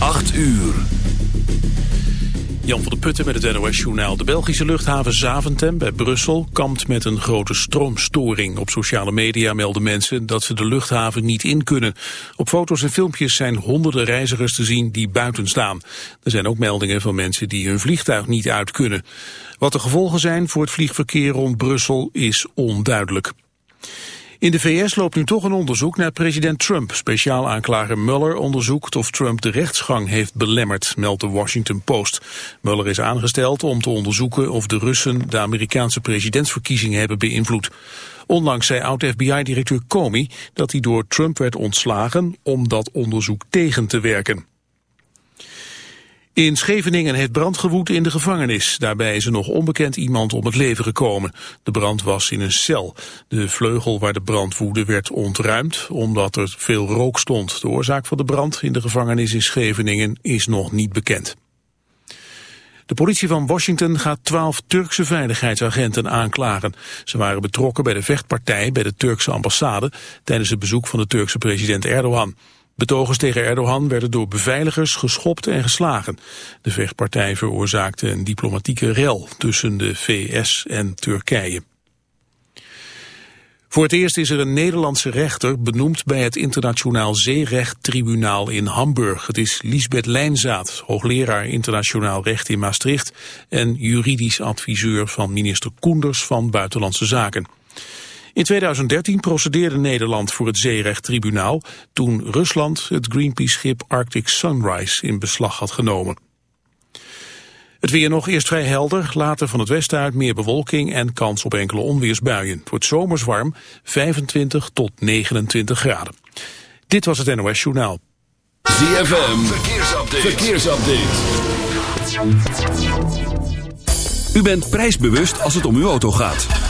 8 uur. Jan van der Putten met het NOS-journaal. De Belgische luchthaven Zaventem bij Brussel kampt met een grote stroomstoring. Op sociale media melden mensen dat ze de luchthaven niet in kunnen. Op foto's en filmpjes zijn honderden reizigers te zien die buiten staan. Er zijn ook meldingen van mensen die hun vliegtuig niet uit kunnen. Wat de gevolgen zijn voor het vliegverkeer rond Brussel is onduidelijk. In de VS loopt nu toch een onderzoek naar president Trump. Speciaal aanklager Mueller onderzoekt of Trump de rechtsgang heeft belemmerd, meldt de Washington Post. Mueller is aangesteld om te onderzoeken of de Russen de Amerikaanse presidentsverkiezingen hebben beïnvloed. Onlangs zei oud-FBI-directeur Comey dat hij door Trump werd ontslagen om dat onderzoek tegen te werken. In Scheveningen heeft brand gewoed in de gevangenis. Daarbij is er nog onbekend iemand om het leven gekomen. De brand was in een cel. De vleugel waar de brand woedde werd ontruimd omdat er veel rook stond. De oorzaak van de brand in de gevangenis in Scheveningen is nog niet bekend. De politie van Washington gaat twaalf Turkse veiligheidsagenten aanklagen. Ze waren betrokken bij de vechtpartij bij de Turkse ambassade tijdens het bezoek van de Turkse president Erdogan. Betogers tegen Erdogan werden door beveiligers geschopt en geslagen. De vechtpartij veroorzaakte een diplomatieke rel tussen de VS en Turkije. Voor het eerst is er een Nederlandse rechter benoemd bij het Internationaal Zeerechttribunaal in Hamburg. Het is Lisbeth Lijnzaad, hoogleraar internationaal recht in Maastricht en juridisch adviseur van minister Koenders van Buitenlandse Zaken. In 2013 procedeerde Nederland voor het zeerechttribunaal toen Rusland het Greenpeace-schip Arctic Sunrise in beslag had genomen. Het weer nog eerst vrij helder, later van het westen uit meer bewolking en kans op enkele onweersbuien. Het wordt zomers warm, 25 tot 29 graden. Dit was het NOS Journaal. ZFM, verkeersupdate. verkeersupdate. U bent prijsbewust als het om uw auto gaat.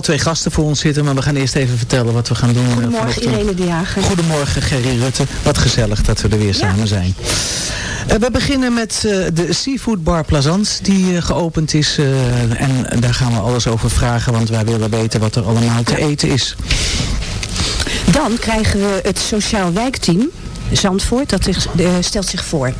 Al twee gasten voor ons zitten, maar we gaan eerst even vertellen wat we gaan doen. eh, Goedemorgen vanochtend. Irene de Jager. Goedemorgen Gerry Rutte. Wat gezellig dat we er weer samen zijn. Eh, we beginnen met eh, de Seafood Bar Plazant die eh, geopend is. eh, en daar gaan we alles over vragen, want wij willen weten wat er allemaal te eten is. Dan krijgen we het Sociaal Wijkteam Zandvoort. Dat zich- eh, stelt zich voor.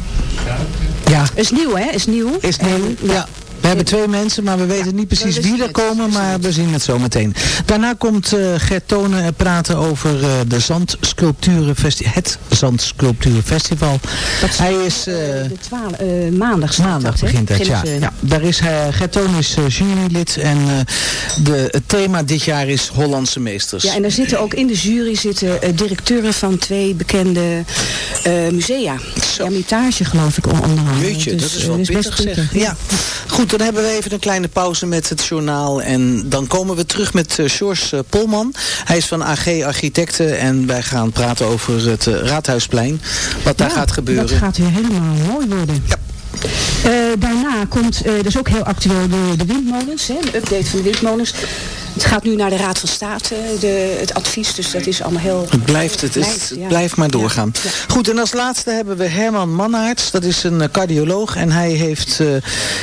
Ja, Is nieuw hè? Is nieuw. is En, nieuw. Ja. We hebben twee mensen, maar we weten niet precies wie er komen, maar we zien het zo meteen. Daarna komt eh Gert Tonen praten over eh, de Zandsculpturenfestival, het Zandsculpturenfestival. Hij is... de twaalf, eh, maandag Maandag dat, begint het, ja. Daar is hij, Gert is jurylid en de, het thema dit jaar is Hollandse meesters. Ja, en daar zitten ook in de jury zitten directeuren van twee bekende musea. Hermitage geloof ik onder andere. Jeetje, Dus, dat is wel best pittig goed, zeg. hè? Ja. Goed, dan hebben we even een kleine pauze met het journaal. En dan komen we terug met uh, George uh, Polman. Hij is van AG Architecten. En wij gaan praten over het uh, Raadhuisplein. Wat daar Ja, gaat gebeuren. Dat gaat weer helemaal mooi worden. Ja. Daarna komt, dat is ook heel actueel, de, de windmolens. Hè, de update van de windmolens. Het gaat nu naar de Raad van State, de, het advies. Dus dat is allemaal heel... Het blijft, het, is, blijft, het ja. blijft maar doorgaan. Ja, ja. Goed, en als laatste hebben we Herman Mannaerts. Dat is een uh, cardioloog. En hij heeft uh,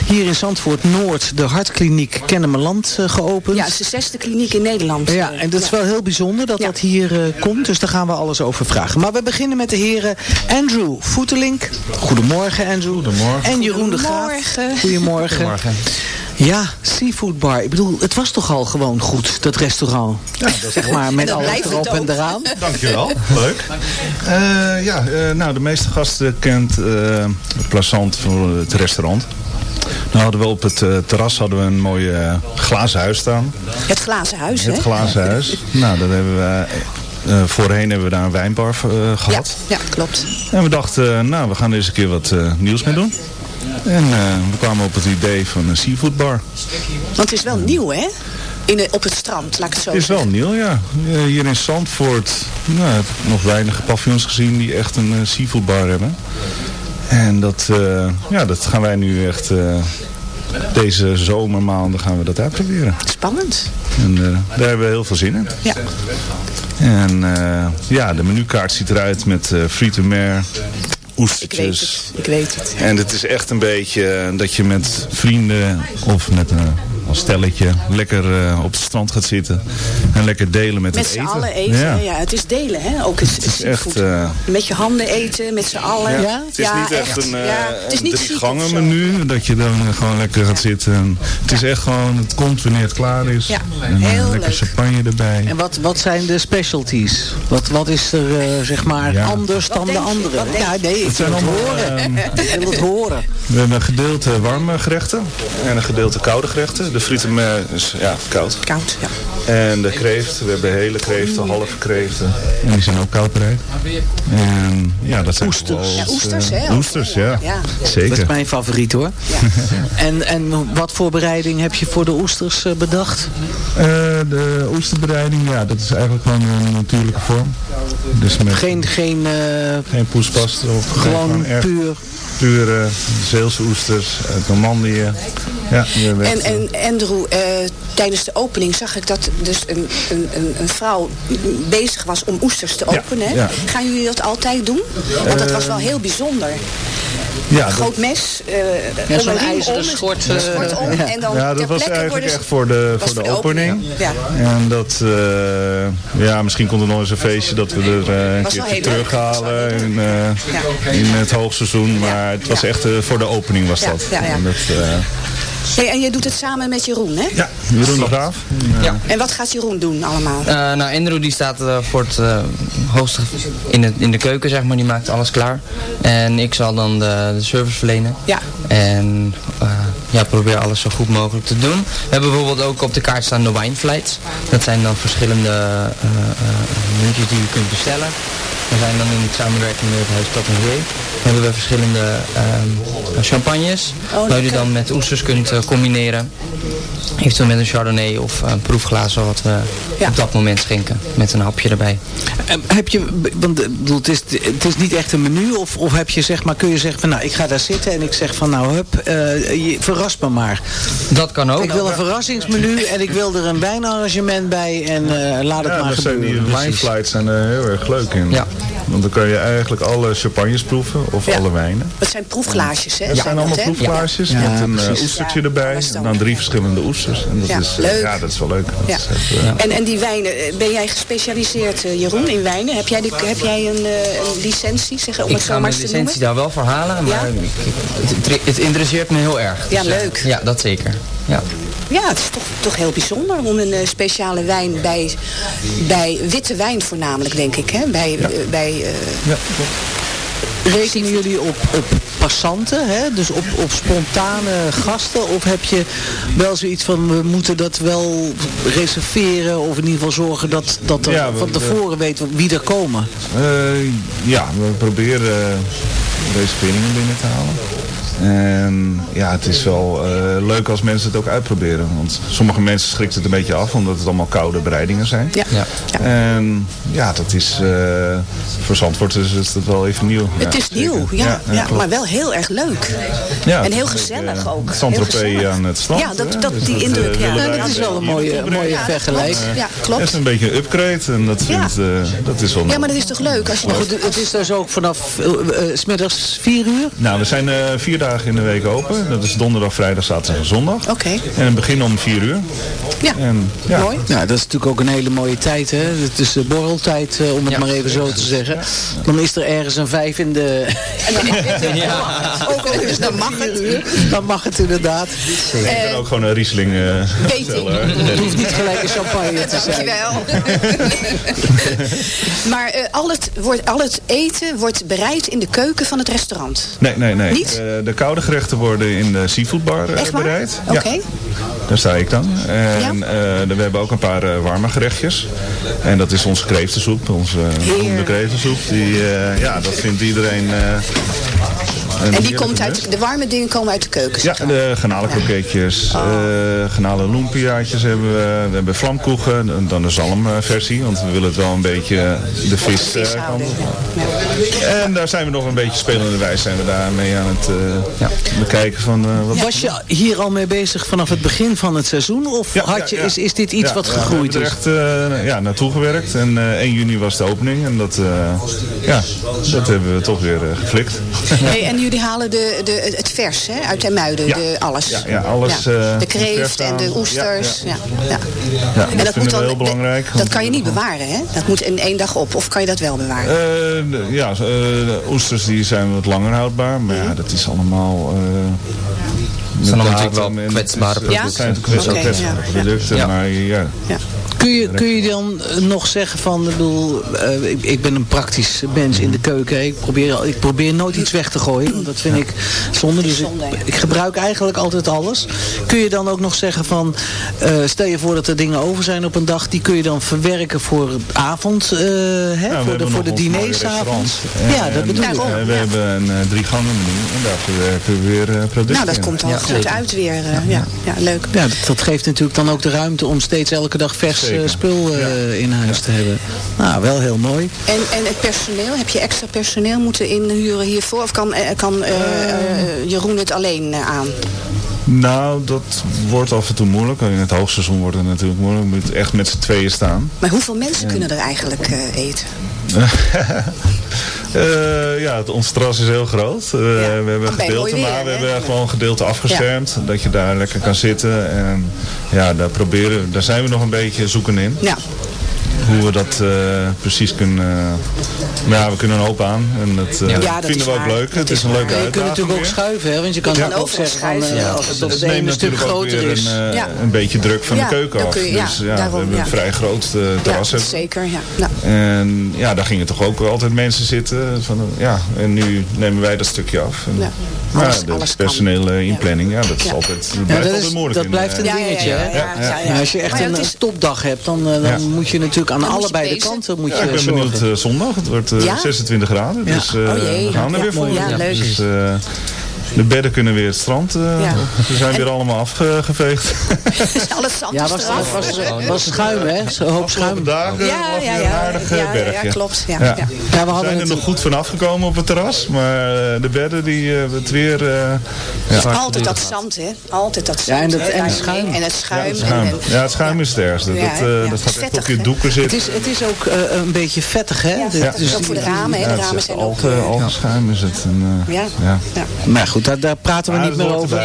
hier in Zandvoort Noord de hartkliniek Kennemerland uh, geopend. Ja, het is de zesde kliniek in Nederland. Ja, en dat is wel heel bijzonder dat Ja. dat hier komt. Dus daar gaan we alles over vragen. Maar we beginnen met de heren Andrew Voetelink. Goedemorgen Andrew. Goedemorgen. En Jeroen de Graaf. Goedemorgen. Goedemorgen. Ja, seafood bar. Ik bedoel, het was toch al gewoon goed, dat restaurant. zeg maar, met dat alles erop en eraan. Dankjewel, leuk. Eh, ja, eh, nou de meeste gasten kent eh Plazant voor het restaurant. Nou hadden we op het terras hadden we een mooi glazen huis staan. Het glazen huis, hè? Het glazen huis. Nou, dat hebben we... eh, voorheen hebben we daar een wijnbar eh, Ja, gehad. ja, klopt. En we dachten, nou, we gaan er eens een keer wat eh, nieuws mee doen. En eh, we kwamen op het idee van een seafood bar. Want het is wel nieuw, hè? In de, op het strand, laat ik het zo Het is wel nieuw, ja. Eh, Hier in Zandvoort nou, heb ik nog weinig paviljoens gezien die echt een eh, seafood bar hebben. En dat, ja, dat gaan wij nu echt... deze zomermaanden gaan we dat uitproberen. Spannend. En daar hebben we heel veel zin in. Ja. En ja, de menukaart ziet eruit met frites mer, Ik weet oestertjes. het. Ik weet het. En het is echt een beetje eh, dat je met vrienden of met een als stelletje lekker eh, op het strand gaat zitten. En lekker delen met, Met het z'n eten. allen eten. Ja. Ja. het is delen, hè? Ook het, Het is echt... eh, Met je handen eten, met z'n allen. Ja? Het is niet echt een, eh, ja, het is een niet drie gangen menu, dat je dan gewoon lekker gaat zitten. En het is echt gewoon, het komt wanneer het klaar is. Ja, en heel lekker leuk. champagne erbij. En wat, wat zijn de specialties? Wat, wat is er, eh, zeg maar, Ja. anders dan de je? andere? Ja, nee, ik Het zijn wil het horen. ehm, Ik wil het horen. we hebben een gedeelte warme gerechten en een gedeelte koude gerechten. De frieten is ja, koud. Koud, ja. En de kreeft, we hebben hele kreeften, halve kreeften. En die zijn ook koud bereid. En ja, dat zijn Oesters. gewoon, Ja, oesters, eh, hè, ook. Oesters, ja. Ja. Dat Zeker. is mijn favoriet hoor. En, en wat voor bereiding heb je voor de oesters eh, bedacht? Eh, de oesterbereiding, ja, dat is eigenlijk gewoon een natuurlijke vorm. Dus met Geen, geen eh, geen poespast. Of gewoon echt puur. Pure Zeelse oesters uit Normandië. Ja, En, echt, eh, en Andrew, eh, tijdens de opening zag ik dat dus een, een, een, een vrouw bezig was om oesters te Ja, openen. hè? ja. Gaan jullie dat altijd doen? Want dat was wel heel bijzonder. ja, Een groot mes, eh Ja, zo'n ijzeren om, schort, eh, schort om, ja. en dan ja, dat was eigenlijk echt voor de, voor de opening. Ja. En dat, eh, ja, misschien komt er nog eens een feestje dat we er eh, een keertje terughalen in, eh, in het hoogseizoen. Maar het was echt eh, voor de opening was dat. ja, ja. Hey, en je doet het samen met Jeroen, hè? ja, Jeroen de Graaf. En wat gaat Jeroen doen allemaal? Eh, nou, Andrew die staat eh, voor het eh, hoogste in de, in de keuken, zeg maar. Die maakt alles klaar. En ik zal dan de, de service verlenen. Ja. En eh, ja, probeer alles zo goed mogelijk te doen. We hebben bijvoorbeeld ook op de kaart staan de wine flights. Dat zijn dan verschillende eh, eh, muntjes die je kunt bestellen. We zijn dan in samenwerking met het Huis Stad en Zee. Hebben we verschillende ehm, champagnes. Oh, waar je dan met oesters kunt eh, combineren. Eventueel met een chardonnay of een proefglazen wat we Ja. op dat moment schenken. Met een hapje erbij. En heb je, want ik bedoel, het, is, het is niet echt een menu of, of heb je zeg maar, kun je zeggen van nou ik ga daar zitten en ik zeg van nou hup, eh, je, verras me maar. Dat kan ook. Ik wil een verrassingsmenu en ik wil er een wijnarrangement bij en eh, laat het Ja, maar daar zijn die gebeuren. wine flights zijn er heel erg leuk in. Ja. Want dan kan je eigenlijk alle champagnes proeven of Ja. alle wijnen. Het zijn proefglaasjes, hè? Het zijn allemaal proefglaasjes Ja. met een Ja, eh, precies. oestertje Ja, erbij. En dan drie verschillende oesters. En dat Ja, is, eh, leuk. ja, dat is wel leuk. Dat Ja. is echt, eh, En, en die wijnen, ben jij gespecialiseerd, Jeroen, in wijnen? Heb jij, die, heb jij een, eh, een licentie, zeg, om Ik het zo ga maar mijn eens te licentie noemen? daar wel voor halen, maar Ja? ik- ik- het, het interesseert me heel erg. Ja, Dus, leuk. Ja, dat zeker. Ja. Ja, het is toch, toch heel bijzonder om een speciale wijn bij, bij witte wijn voornamelijk, denk ik. Hè? Bij, bij, eh, ja. Rekenen jullie op, op passanten, hè? dus op, op spontane gasten? Of heb je wel zoiets van, we moeten dat wel reserveren... of in ieder geval zorgen dat, dat er Ja, we- van tevoren weet wie er komen? Eh, ja, we proberen eh, reserveringen binnen te halen. En ja, het is wel eh, leuk als mensen het ook uitproberen. Want sommige mensen schrikt het een beetje af, omdat het allemaal koude bereidingen zijn. ja. Ja. En ja, dat is eh voor Zandvoort is het wel even nieuw. Het Ja, is zeker. nieuw, ja, ja, maar wel heel erg leuk. Ja, en het heel gezellig eh, ook. Gezellig. aan het strand. Ja, dat, dat, Dus die indruk, ja. Nou, dat is wel een mooie, mooie vergelijking. Ja, Het klopt. is een beetje een upgrade en dat, Ja. vindt, eh, dat is wel Ja, maar dat is toch leuk als je nog... Het is dus ook vanaf uh, smiddags 4 uur? Nou, we zijn eh, vier dagen in de week open. Dat is donderdag, vrijdag, zaterdag en zondag. Oké. En het begin om vier uur. Ja, En, ja. mooi. Nou, dat is natuurlijk ook een hele mooie tijd, hè? Het is de borreltijd, eh, om het Ja. maar even zo te zeggen. Dan is er ergens een vijf in de... En dan, ook, dus dan mag het. Dan mag het inderdaad. Je kan ook gewoon een Riesling eh bestellen. Het hoeft niet gelijk een champagne te zijn. Dankjewel. maar eh, al, het wordt, al het eten wordt bereid in de keuken van het restaurant. Nee, nee, nee. Niet? Eh, de koude gerechten worden in de seafoodbar waar? bereid. Oké. Ja, daar sta ik dan. En Ja. eh, we hebben ook een paar eh, warme gerechtjes. En dat is onze kreeftensoep, onze Heerlijk. kreeftensoep. Die, ja, dat vindt iedereen... eh, En die komt uit, de warme dingen komen uit de keuken. Ja, zeg maar. de garnalenkroketjes, Oh. eh lumpiaatjes hebben we. We hebben vlamkoegen, en dan de zalmversie. Want we willen het wel een beetje de vis, Vis eh, houden. kan. Ja. En daar zijn we nog een beetje spelende wijs zijn we daarmee aan het eh, bekijken van eh, wat Was je hier al mee bezig vanaf het begin van het seizoen? Of Ja, had je, ja, ja. Is, is dit iets Ja, wat ja, gegroeid we is? hebben er echt eh, ja, naartoe gewerkt. En eh 1 juni was de opening. En dat, eh, ja, dat hebben we toch weer eh, geflikt. Hey, en jullie halen de, de, het vers hè, uit Muiden, Ja. de, alles. Ja, ja, alles, eh, de moet kreeft en de oesters. Ja, ja. Ja, En dat, vinden we heel de- belangrijk. Dat kan je niet bewaren, hè? Dat moet in één dag op. Of kan je dat wel bewaren? Eh, de- ja, eh, de oesters die zijn wat langer houdbaar. Maar ja, dat is allemaal... eh met zijn natuurlijk wel kwetsbare producten. Het zijn kwetsbare ja, ja. producten. Ja. Maar ja, ja. Kun je, kun je dan eh, nog zeggen van, ik bedoel, eh, ik, ik ben een praktisch mens in de keuken. Ik probeer, ik probeer nooit iets weg te gooien, want dat vind ik zonde. Dus ik, gebruik eigenlijk altijd alles. Kun je dan ook nog zeggen van, eh, stel je voor dat er dingen over zijn op een dag, die kun je dan verwerken voor het avond, eh, hè, Ja, voor de, voor de diners avonds. Ja, dat bedoel ik. Daarom, we ja. hebben een eh, drie gangen menu en daar verwerken we weer eh, producten Nou, dat in. komt dan Ja, goed uit weer. eh, ja. Ja, leuk. Ja, dat, dat geeft natuurlijk dan ook de ruimte om steeds elke dag vers Zeker. spul eh, in huis te hebben. Nou, wel heel mooi. En, en het personeel, heb je extra personeel moeten inhuren hiervoor? Of kan, eh, kan eh, eh, Jeroen het alleen eh, aan? Nou, dat wordt af en toe moeilijk. In het hoogseizoen wordt het natuurlijk moeilijk. Je moet echt met z'n tweeën staan. Maar hoeveel mensen kunnen er eigenlijk eh, eten? Eh, ja, het, ons terras is heel groot. Eh, we hebben gedeelte, weer, maar we hè? hebben gewoon een gedeelte afgeschermd. Dat je daar lekker kan zitten. En ja, daar, proberen, daar zijn we nog een beetje zoeken in. Ja, Hoe we dat eh, precies kunnen... maar ja, we kunnen een hoop aan. En dat eh, Ja, dat vinden we ook waar. leuk. Dat Het is is een leuke Je kunt uitdaging natuurlijk ook schuiven, hè? want je kan kan ook zeggen van, eh, ja. als het op ene stuk groter is. Een, eh, Ja. een beetje druk van Ja, de keuken af. je- ja, dus ja, daarom, we hebben ja. een vrij groot eh, ja terras. zeker. Ja. Nou, En ja, daar gingen toch ook altijd mensen zitten. Van, ja, en nu nemen wij dat stukje af. En, Ja. Maar Alles, de alles kan. personele inplanning, ja, dat is Ja. altijd, dat Ja, blijft dat, altijd is, moeilijk. dat in, blijft een eh, Ja, ja, dingetje, ja, hè? ja, ja, ja. Maar als je echt ja, een, een topdag hebt, dan, eh, dan Ja. moet je natuurlijk aan Dan allebei de kanten moet Ja, je ik ben zorgen. benieuwd eh, zondag. Het wordt eh, Ja? 26 graden, Ja. dus eh, Oh jee. we gaan er Ja, weer voor. Ja, leuk. Dus, eh, de bedden kunnen weer het strand. eh, Ja. Ze zijn weer allemaal afgeveegd. Al het zand Ja, is was, was, was, was schuim, hè? Zo'n hoop schuim. Dagen Ja, ja, ja. een aardig Ja, ja, klopt. Ja, Ja. ja. Ja, we We hadden zijn er het nog goed van afgekomen op het terras, maar eh, de bedden die eh, het weer... eh, ja. Altijd dat zand, hè? Altijd dat zand. Ja, en dat- en het schuim. En het schuim. het schuim. Ja, het schuim is het ergste. Ja, dat, eh, ja. dat gaat echt op je doeken Het zitten. is, het is ook eh, een beetje vettig, hè? Ja, is ook voor de ramen, hè? De het is ramen zijn ook... alge- algeschuim is het. En, Ja. ja. Ja. Maar goed, daar, daar praten we Maar niet meer over.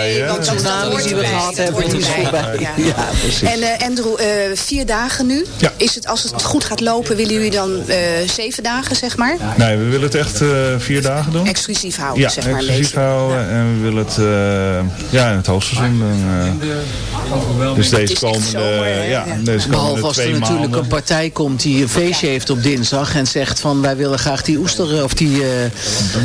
hoort die we gehad hebben, hoort die is erbij. voorbij. Ja. Ja, precies. En eh, Andrew, eh, vier dagen nu. Ja. Is het, als het goed gaat lopen, willen jullie dan eh, zeven dagen, zeg maar? Nee, we willen het echt eh, vier dagen doen. Exclusief houden, Ja, zeg maar exclusief houden. En we willen het eh, ja, in het hoogseizoen. Eh, dus deze komende, ja, Ja. deze Behalve komende als er natuurlijk maanden. een partij komt die een feestje heeft op dinsdag en zegt van wij willen graag die oester of die eh,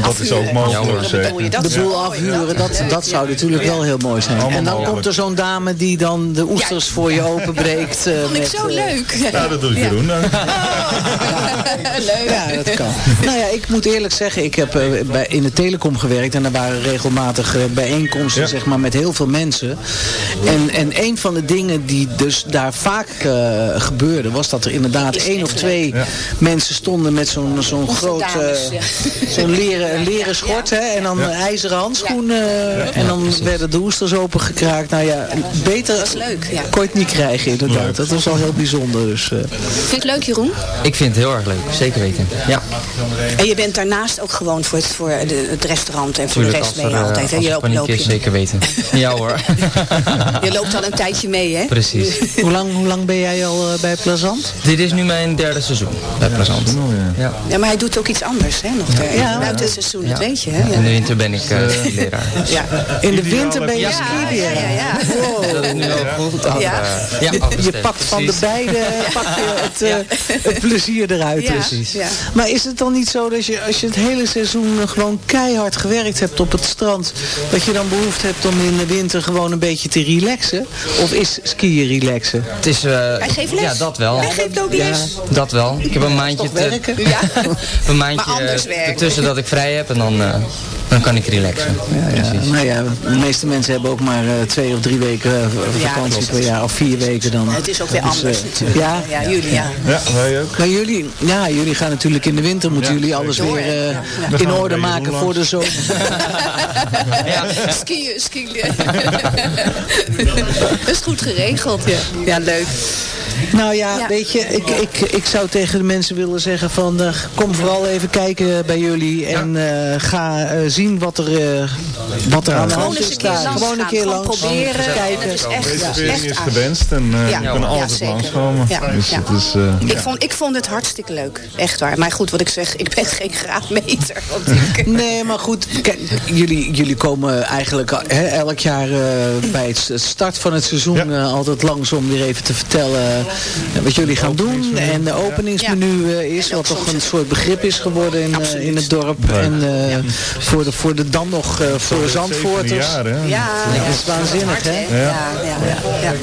Dat is ook mogelijk, de boel. Afhuren. Dat, dat zou natuurlijk wel heel mooi zijn. En dan komt er zo'n dame die dan de oesters voor je openbreekt. eh, vond ik met, zo eh, leuk. Ja, dat doe ik Jeroen. dan. leuk. Ja, dat kan. nou ja, ik moet eerlijk zeggen, ik heb eh, bij, in de telecom gewerkt en er waren regelmatig eh, bijeenkomsten Ja. zeg maar, met heel veel mensen. En, en een van de dingen die dus daar vaak eh, gebeurde, was dat er inderdaad één of twee Ja. mensen stonden met zo'n zo'n groot, eh, zo'n leren, leren schort hè, en dan Ja. ijzeren handschoenen. En dan werden de oesters opengekraakt. Nou ja, beter Dat is leuk, ja. kon je het niet krijgen inderdaad. Dat was al heel bijzonder. Dus, eh. Vind je het leuk, Jeroen? Ik vind het heel erg leuk, zeker weten. Ja, En je bent daarnaast ook gewoon voor het, voor de, het restaurant en voor de rest als er, je eh, altijd. hè? als Je loopt, paniek loop is, je. zeker weten. Ja hoor. je loopt al een tijdje mee, hè? Precies. hoe, lang, hoe lang ben jij al eh, bij Plazant? Dit is nu mijn derde seizoen bij Plazant. Ja. Ja, maar hij doet ook iets anders, hè? Nog ter- Ja. buiten het seizoen, Ja. dat weet je, hè? In de winter ben ik eh leraar. Ja. In de winter ben je Ja, skileraar. ja, ja, ja. Dat is nu ook goed af, Ja. eh, ja, Je pakt van de precies. beide pak je het, eh, het plezier eruit. Ja, ja. Maar is het dan niet zo dat je als je het hele seizoen eh, gewoon keihard gewerkt hebt op het strand, dat je dan behoefte hebt om in de winter gewoon een beetje te relaxen? Of is skiën relaxen? Het is, eh, Hij geeft les. Ja, dat wel. Hij geeft ook les. Dat wel. Ik heb een maandje, te, Ja. een maandje Maar anders werken. tussen dat ik vrij heb en dan, eh, dan kan ik relaxen. Ja, nou ja, de meeste mensen hebben ook maar eh, twee of drie weken eh, vakantie per jaar, of vier weken dan. Het is ook weer Dus, anders eh, natuurlijk. Ja, ja, jullie, ja. Ja, wij ook. Maar jullie, ja, jullie gaan natuurlijk in de winter, moeten Ja, jullie alles zeker. weer eh, Ja. In orde maken voor de zomer. Skiën, skiën. Dat is goed geregeld, ja. Ja, leuk. Nou ja, Ja. weet je, ik, ik, ik zou tegen de mensen willen zeggen van eh, kom vooral even kijken bij jullie en eh, ga eh, zien wat er, eh, wat er aan de hand is een keer daar. langs Gewoon een gaan, keer langs, proberen. kijken. Is echt, Reservering echt is gewenst en eh Ja. je kan Ja, altijd zeker. langskomen. Ja, Dus ja. het is, eh, Ik vond, ik vond het hartstikke leuk. Echt waar. Maar goed, wat ik zeg, ik ben geen graadmeter. Nee, maar goed, kijk, jullie, jullie komen eigenlijk hè, elk jaar eh, bij het start van het seizoen Ja. eh, altijd langs om weer even te vertellen wat jullie gaan doen. En de openingsmenu eh, is, wat toch een soort begrip is geworden in, eh, in het dorp. En eh, voor, de, voor de dan nog eh, voor Zandvoorters. jaar, hè? ja, dat is waanzinnig, hè? Ja, ja.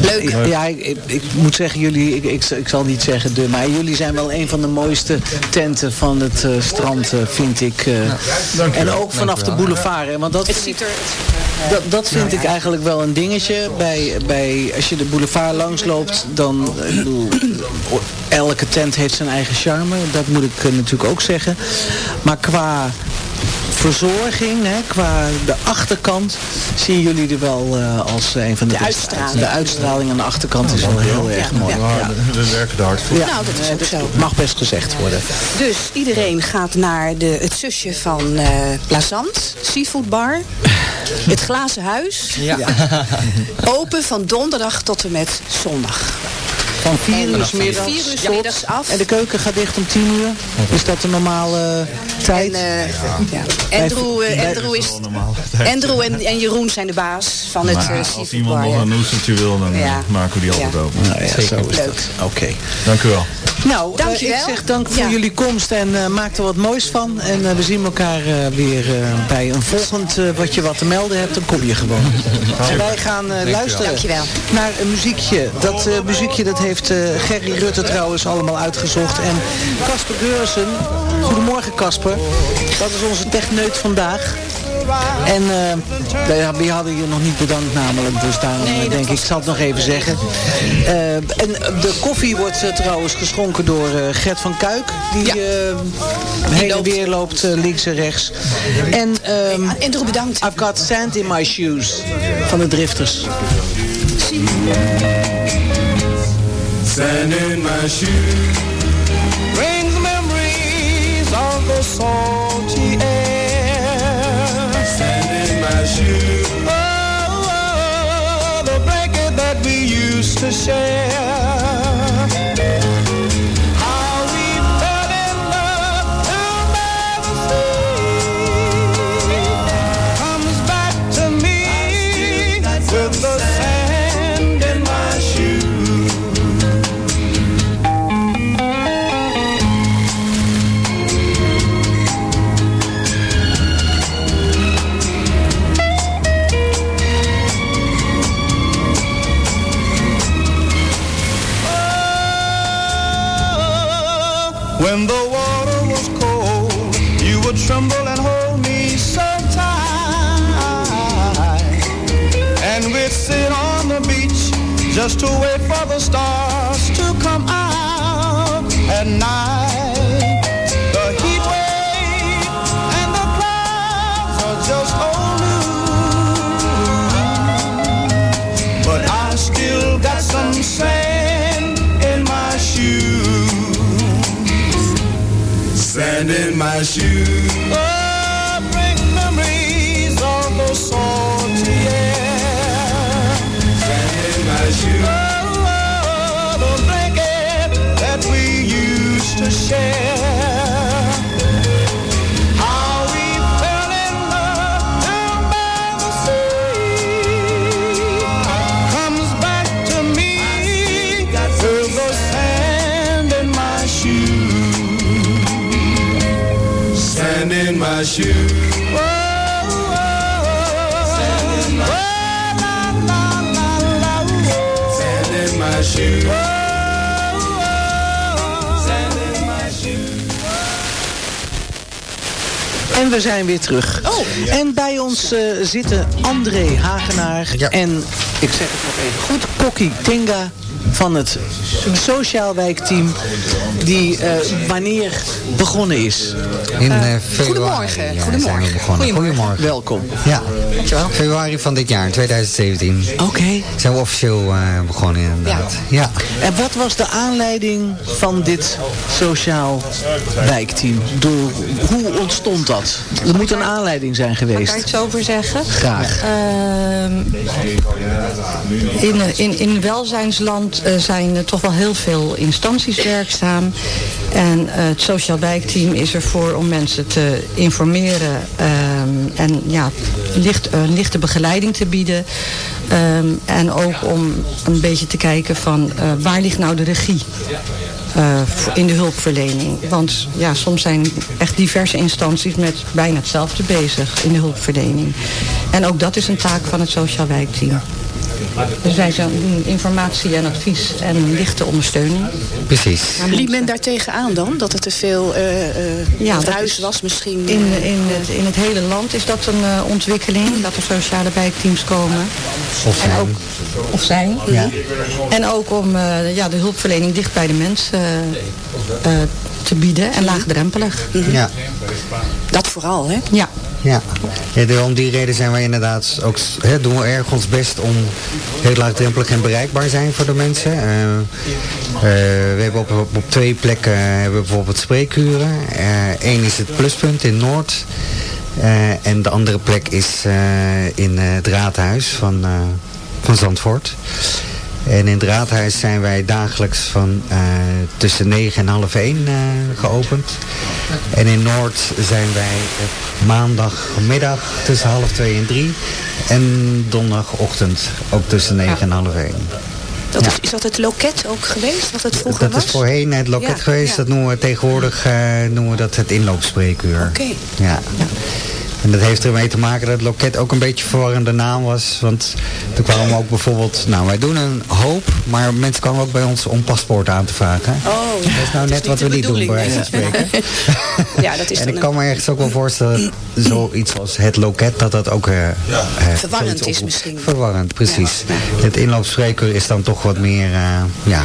Leuk. Ja, ik, ik, ik moet zeggen, jullie, ik, ik, ik zal niet zeggen de, maar jullie zijn wel een van de mooiste tenten van het eh, strand, eh, vind ik. eh. en ook vanaf de boulevard, hè, want dat Het ziet er... dat, dat vind ik eigenlijk wel een dingetje. Bij, bij, als je de boulevard langsloopt, dan... Ik bedoel, elke tent heeft zijn eigen charme. Dat moet ik eh, natuurlijk ook zeggen. Maar qua verzorging, hè, qua de achterkant... zien jullie er wel eh, als een van de, De beste uitstraling. uit. De uitstraling aan de achterkant is wel heel erg Ja, mooi. ja. Ja. We werken er hard voor. Ja, Nou, dat is eh, ook zo. mag best gezegd worden. Dus iedereen gaat naar de, het zusje van eh Plazant, Seafood Bar. Het Glazen Huis. Ja. Open van donderdag tot en met zondag. Van 4 uur 's middags 4 uur 's tot- middags af. En de keuken gaat dicht om 10 uur. Is dat de normale eh, tijd? En, eh, ja. Andrew, eh, Andrew, is, Andrew en, en Jeroen zijn de baas van het eh, als iemand nog een oestertje wil, dan Ja. maken we die altijd Ja. open. Nou ja, zo is Leuk. dat. Oké. Dank u wel. Nou, eh, ik zeg dank voor Ja. jullie komst en eh, maak er wat moois van. En eh, we zien elkaar eh, weer eh, bij een volgend eh, wat je wat te melden hebt. Dan kom je gewoon. En wij gaan eh, luisteren Dankjewel. naar een muziekje. Dat eh, muziekje dat heeft eh, Gerry Rutte trouwens allemaal uitgezocht. En Casper Geursen. Goedemorgen Casper. Dat is onze techneut vandaag. En eh, wij- we hadden je nog niet bedankt namelijk, dus daarom eh, denk ik, ik zal het nog even zeggen. Eh, en de koffie wordt eh, trouwens geschonken door eh, Gert van Kuik, die eh, heen en weer loopt links en rechts. En ehm En toch bedankt. I've got sand in my shoes van de Drifters. Sand in my shoes brings memories of the salty air. To share. Zitten André Hagenaar en, ik zeg het nog even goed, Kokkie Tinga van het Sociaal Wijkteam, die eh, wanneer begonnen is. In eh, februari goedemorgen, ja, goedemorgen. zijn we begonnen. Goedemorgen. Welkom. Ja, Dankjewel. februari van dit jaar, 2017. Oké. Zijn we officieel eh, begonnen inderdaad. Ja. En wat was de aanleiding van dit Sociaal Wijkteam? Door, hoe ontstond dat? Er moet een aanleiding zijn Kan ik daar geweest. iets over zeggen? Graag. Ehm, in, in, in welzijnsland eh, zijn er toch wel heel veel instanties werkzaam. En eh, het Sociaal Wijkteam is ervoor om mensen te informeren ehm, en ja, licht, eh, lichte begeleiding te bieden. Ehm, en ook om een beetje te kijken van eh, waar ligt nou de regie? eh, in de hulpverlening. Want ja, soms zijn echt diverse instanties met bijna hetzelfde bezig in de hulpverlening. En ook dat is een taak van het Sociaal Wijkteam. Wij zijn informatie en advies en lichte ondersteuning. Precies. Liep men daar tegenaan dan? Dat er te veel eh eh Ja, ruis is- was misschien? In, eh, in, het, in het hele land is dat een eh, ontwikkeling, dat er sociale wijkteams komen. Of zijn. En ook, of zijn. Ja. En ook om eh, ja, de hulpverlening dicht bij de mensen eh, eh, te bieden en laagdrempelig. Ja. Dat vooral, hè? Ja. Ja. ja de- om die reden zijn wij inderdaad ook, hè, doen we erg ons best om heel laagdrempelig en bereikbaar zijn voor de mensen. Eh, eh, we hebben op, op, op twee plekken hebben we bijvoorbeeld spreekuren. Eén is het pluspunt in Noord. Eh, en de andere plek is eh, in eh, het raadhuis van, eh, van Zandvoort. En in het raadhuis zijn wij dagelijks van eh, tussen 9 en half 1 eh, geopend. En in Noord zijn wij maandagmiddag tussen half 2 en 3. En donderdagochtend ook tussen 9 en half 1. Dat Ja. is, is dat het loket ook geweest, wat het vroeger Dat was? is voorheen het loket Ja, geweest. ja. Dat noemen we tegenwoordig eh, noemen we dat het inloopspreekuur. Oké. Ja. En dat heeft ermee te maken dat het loket ook een beetje verwarrende naam was. Want er kwamen ook bijvoorbeeld... Nou, wij doen een hoop, maar mensen kwamen ook bij ons om paspoort aan te vragen. Oh, dat is nou net wat we niet doen, bij wijze van spreken. Ja, dat is en ik kan me ergens ook wel voorstellen, dat zoiets als het loket, dat dat ook... eh, eh, Verwarrend is misschien. Verwarrend, precies. Het inloopspreekuur is dan toch wat meer, eh, ja,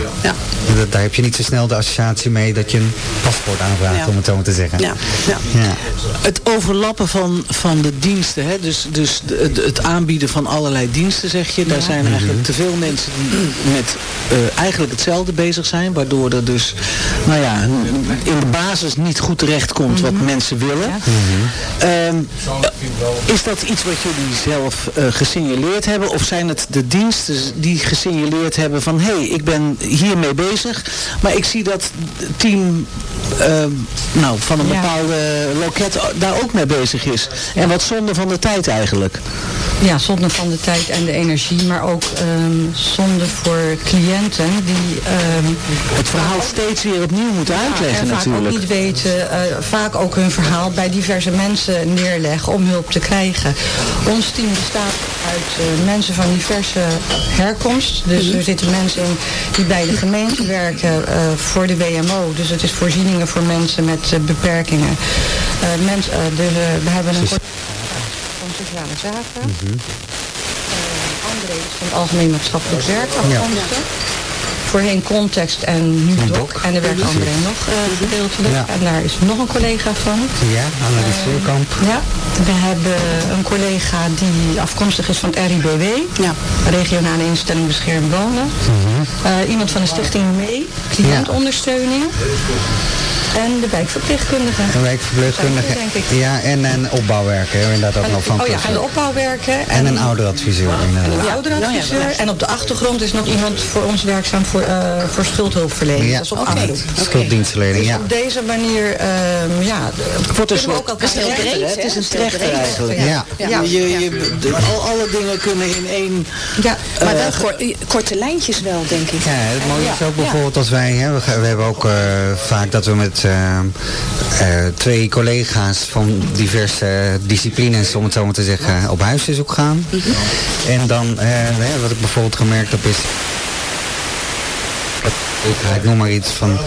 Dat- daar heb je niet zo snel de associatie mee dat je een paspoort aanvraagt, Ja. om het zo maar te zeggen. Ja. Ja. Het overlappen van, van de diensten, hè? dus, dus de- de- het aanbieden van allerlei diensten zeg je. Daar zijn eigenlijk te veel mensen die met eh, eigenlijk hetzelfde bezig zijn. Waardoor er dus, nou ja, in de basis niet goed terecht komt wat mensen willen. Ehm, is dat iets wat jullie zelf eh, gesignaleerd hebben? Of zijn het de diensten die gesignaleerd hebben van... hé, hey, ik ben hiermee bezig, maar ik zie dat team ehm, nou, van een Ja. bepaalde loket daar ook mee bezig is. En wat zonde van de tijd eigenlijk. Ja, zonde van de tijd en de energie, maar ook ehm, zonde voor cliënten die... ehm, Het verhaal steeds weer opnieuw moeten uitleggen en vaak natuurlijk. ook niet weten, eh, vaak ook hun verhaal bij diverse mensen neerleggen om hulp te krijgen. Ons team bestaat uit eh, mensen van diverse herkomst. Dus er zitten mensen in die bij de gemeente werken eh, voor de WMO. Dus het is voorzieningen voor mensen met beperkingen. Mens, we hebben een van sociale zaken. Eh, André is van het algemeen maatschappelijk werk afkomstig. Voorheen context en nu doc. En er werkt André nog eh, gedeeltelijk. Ja. En daar is nog een collega van. Ja, Annelies Zeekamp. Ja, we hebben een collega die afkomstig is van het RIBW. Ja. Regionale Instelling Beschermd Wonen. Eh, iemand van de stichting MEE, cliëntondersteuning. En de wijkverpleegkundige. Een wijkverpleegkundige. Denk ik. Ja, en een opbouwwerker. Hebben we inderdaad ook nog van oh ja, en de opbouwwerken. En een ouderadviseur. Een ouderadviseur. En op de achtergrond is nog iemand voor ons werkzaam voor, eh, voor schuldhulpverlening. Ja. Dat is op Oké. afroep. Schulddienstverlening, Dus ja. op deze manier, ehm ja, wordt een soort elkaar trechter, helpen. hè? Het is een trechter eigenlijk. Ja. Ja. Je, je, de- al, alle dingen kunnen in één... Ja, Maar eh, wel kor- korte lijntjes wel, denk ik. Ja, het mooie is ook Ja. bijvoorbeeld als wij, hè, we, we hebben ook eh, vaak dat we met twee collega's van diverse disciplines, om het zo maar te zeggen, op huisbezoek gaan. En dan, eh, wat ik bijvoorbeeld gemerkt heb is, ik, ik noem maar iets van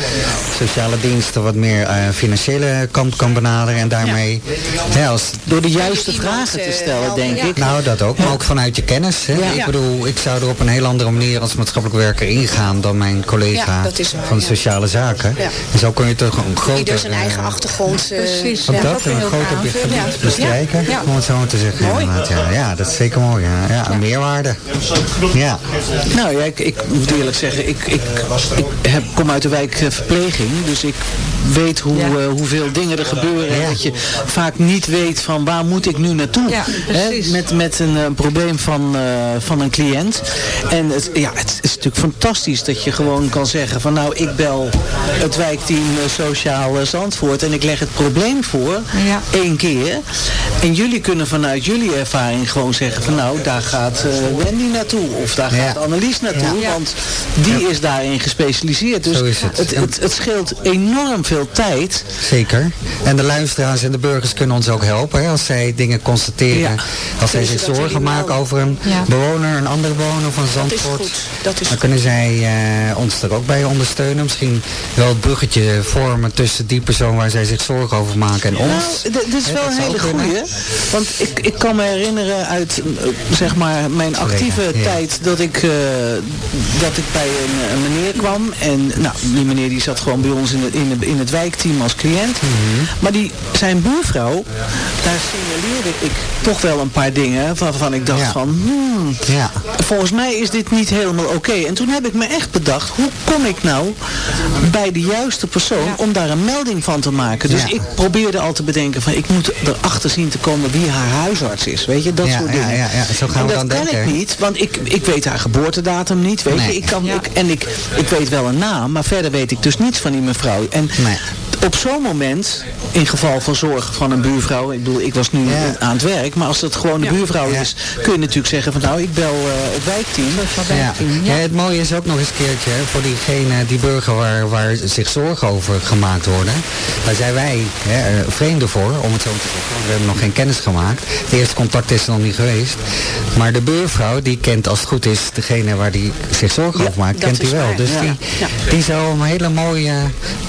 sociale diensten wat meer eh, financiële kant kan benaderen en daarmee, hè, als Door de juiste vragen te stellen, denk ik. nou, dat ook. Maar ook vanuit je kennis. Hè? Ja. Ik bedoel, ik zou er op een heel andere manier als maatschappelijk werker ingaan dan mijn collega waar, van sociale zaken. Ja. En zo kun je toch een groter... Ieder zijn eigen eh, achtergrond. eh, Precies. Ja, dat, een groter gebied Ja. bestrijken, Ja. om het zo maar te zeggen. Mooi. Ja. ja, dat is zeker mooi. Ja, meerwaarde. Ja. Nou ja, ik, ik moet eerlijk zeggen, ik, ik, ik heb, kom uit de wijk eh, verpleging, dus ik weet hoe, Ja. eh, hoeveel dingen er gebeuren. En dat je vaak niet weet van waar moet ik nu naartoe. Ja, Hè, met, met een eh, probleem van, eh, van een cliënt. En het, ja, het is natuurlijk fantastisch dat je gewoon kan zeggen van nou ik bel het wijkteam Sociaal Zandvoort en ik leg het probleem voor Ja. één keer. En jullie kunnen vanuit jullie ervaring gewoon zeggen van nou daar gaat eh, Wendy naartoe of daar Ja. gaat Annelies naartoe. Ja. Want die is daarin gespecialiseerd. Dus Zo is het. Het, het, het scheelt enorm veel tijd. Zeker. En de luisteraars en de burgers kunnen ons ook helpen. Hè, als zij dingen constateren. Ja. Als zij zich zorgen maken over een Ja. bewoner, een andere bewoner van Dat is Zandvoort. goed. Dat is Dan goed. kunnen zij eh, ons er ook bij ondersteunen. Misschien wel het bruggetje vormen tussen die persoon waar zij zich zorgen over maken en ons. Nou, dit is wel een hele goeie. Want ik, ik kan me herinneren uit zeg maar mijn actieve ja. tijd dat ik, eh, dat ik bij een, een meneer kwam. En nou, die meneer die zat gewoon bij ons in, het- in, het- in het wijkteam als cliënt. Mhm. Maar die, zijn buurvrouw, daar signaleerde ik toch wel een paar dingen waarvan ik dacht Ja. van... Hmm, Ja. volgens mij is dit niet helemaal oké. En toen heb ik me echt bedacht, hoe kom ik nou bij de juiste persoon om daar een melding van te maken. Dus Ja. ik probeerde al te bedenken van, ik moet erachter zien te komen wie haar huisarts is. Weet je, dat Ja, soort ja, dingen. ja, ja. Zo gaan en we dat dan kan denken. ik niet, want ik, ik weet haar geboortedatum niet. Weet Nee. je, ik kan, ik, en ik, ik weet wel een naam, maar verder weet ik dus niets van die mevrouw. En Nee. Op zo'n moment, in geval van zorg van een buurvrouw, ik bedoel, ik was nu aan het werk, maar als dat gewoon de buurvrouw is, kun je natuurlijk zeggen van nou, ik bel eh, het wijkteam. Ja. Ja, het mooie is ook nog eens een keertje hè, voor diegene, die burger waar, waar zich zorgen over gemaakt worden. Daar zijn wij hè, eh, vreemden voor, om het zo te zeggen. want We hebben nog geen kennis gemaakt. Het eerste contact is er nog niet geweest. Maar de buurvrouw, die kent als het goed is degene waar die zich zorgen over maakt, kent die wel. waar. Dus Ja. die, Ja. die zou een hele mooie,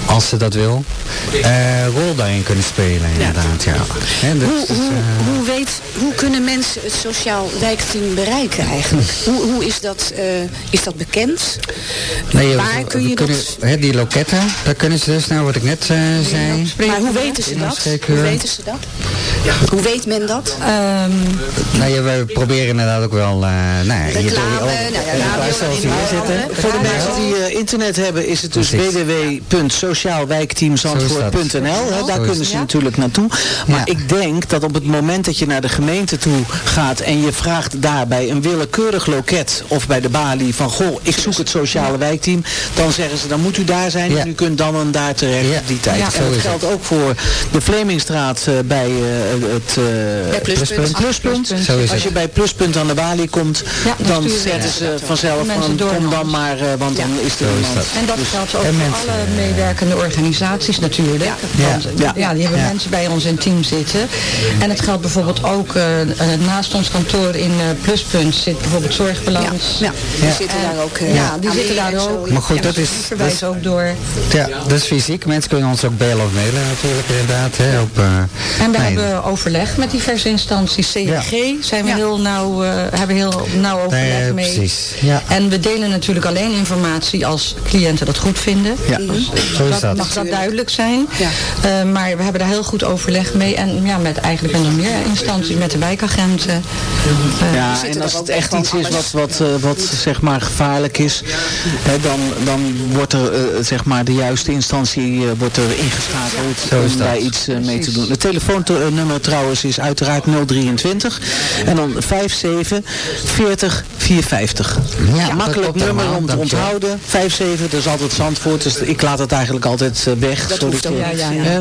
als ze dat wil, eh, rol daarin kunnen spelen inderdaad. Ja. Dus, Hoe, dus, hoe, eh, hoe, weet, hoe kunnen mensen het sociaal wijkteam bereiken eigenlijk? Hoe, hoe is, dat, eh, is dat bekend? Nee, Waar we- kun je kunnen, dat... hè, die loketten, daar kunnen ze dus, nou wat ik net eh, zei. Maar hoe weten ze In dat? Hoe weten ze dat? Hoe weet men dat? Nou ja, we proberen inderdaad ook wel, eh nou ja, hier Reclame, die nou ja, in radio, zoals we hier zitten. Voor de mensen die eh, internet hebben is het dus www.sociaalwijkteamzandvoort.nl. hè, Daar kunnen ze natuurlijk naartoe. Maar ik denk dat op het moment dat je naar de gemeente toe gaat en je vraagt daar bij een willekeurig loket of bij de balie van goh, ik zoek het sociale wijkteam, dan zeggen ze dan moet u daar zijn en u kunt dan en daar terecht op die tijd. Ja, en dat geldt ook voor de Vlemingstraat eh, bij eh, het eh, Bij Pluspunt. Pluspunt. Zo is Als het. je bij Pluspunt aan de balie komt, Ja, dan zetten ze vanzelf van kom dan maar, eh, want dan is er iemand. En dat geldt ook voor alle meewerkende organisaties natuurlijk. Want, Ja. ja. die hebben Ja. mensen bij ons in team zitten. En het geldt bijvoorbeeld ook eh, eh, naast ons kantoor in eh, Pluspunt zit bijvoorbeeld Zorgbalans. Ja, die zitten En- daar ook. ja, die zitten daar ook. Maar goed, Ja, dat is- Die verwijzen dat is- ook door. Ja, dat is fysiek. Mensen kunnen ons ook bellen of mailen natuurlijk inderdaad. Hè, op, eh, En we nee, hebben overleg met diverse instanties. CNG zijn we Ja. heel nauw, eh, hebben heel nauw overleg Nee, mee. precies. Ja. En we delen natuurlijk alleen informatie als cliënten dat goed vinden. Ja, Dus zo is dat. mag dat duidelijk zijn. Ja. Eh, maar we hebben daar heel goed overleg mee. En ja, met eigenlijk met nog meer instanties, met de wijkagenten. Eh, Ja, en als het echt iets is wat, wat, eh, wat zeg maar gevaarlijk is, hè, dan, dan wordt er eh, zeg maar de juiste instantie wordt er ingeschakeld om daar iets mee te doen. Het telefoonnummer trouwens is uiteraard 023 en dan 57 40 450. Ja, Makkelijk nummer om te onthouden. 57, dat is altijd Zandvoort, dus ik laat het eigenlijk altijd weg. Dat zodat hoeft ook je- niet, ja, ja. hè.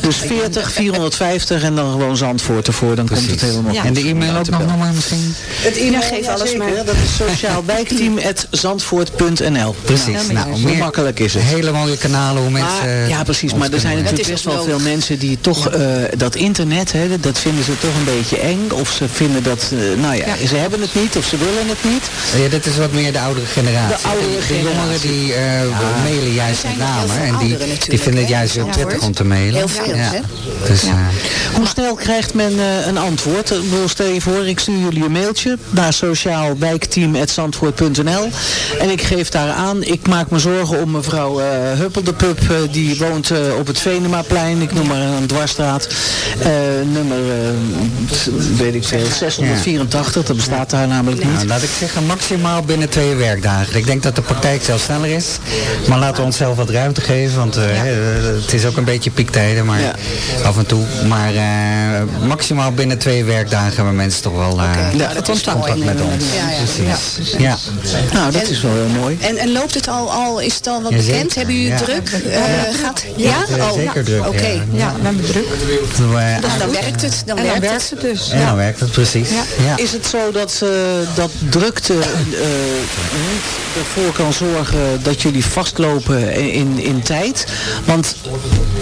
Dus 40 450 en dan gewoon Zandvoort ervoor, dan komt het helemaal Ja. En de e-mail ook nog noemen misschien? het e-mail geef ja, alles zeker, maar. Dat is sociaalwijkteam.zandvoort.nl Precies. Nou, meer makkelijk is het. hele mooie kanalen hoe mensen... Maar, ja, precies. Maar er zijn natuurlijk is best wel veel mensen die toch eh, dat internet, hè, dat vinden ze toch een beetje eng. Of ze vinden dat, eh, nou ja, ze hebben het niet of ze willen het niet. Ja, dit is wat meer de oudere generatie. De oudere de, jongeren generatie. die eh, mailen juist met name. En die, die vinden het juist heel Ja, prettig om te mailen. Heel veel, ja. hè? Dus, eh, Hoe snel krijgt men eh, een antwoord? Ik bedoel, Stel je voor, ik stuur jullie een mailtje naar sociaalwijkteam.zandvoort.nl en ik geef daar aan, ik maak me zorgen om mevrouw eh Huppel de Pup, eh, die woont eh, op het Venemaplein, ik noem maar een dwarsstraat, Eh, nummer, eh, weet ik veel, 684, dat bestaat daar namelijk niet. nou, laat ik zeggen maximaal binnen twee werkdagen. Ik denk dat de praktijk zelfs sneller is. Maar laten we onszelf wat ruimte geven. Want eh, het is ook een beetje piektijden. Maar Ja. af en toe. Maar eh, maximaal binnen twee werkdagen hebben mensen toch wel eh, Ja, dat contact mooi. met ons. Ja, ja. Precies. Ja. Nou, dat is wel heel mooi. En, en loopt het al, al, is het al wat bekend? Hebben jullie ja. druk? Eh, gaat, ja? Ja, Oh, zeker druk, Oké. ja. ja, we hebben druk. Eh, Nou, dan werkt het. Dan En dan werkt het. dus. En dan werkt het precies. Ja. Is het zo dat, eh, dat drukte eh, niet ervoor kan zorgen dat jullie vastlopen in, in tijd? Want,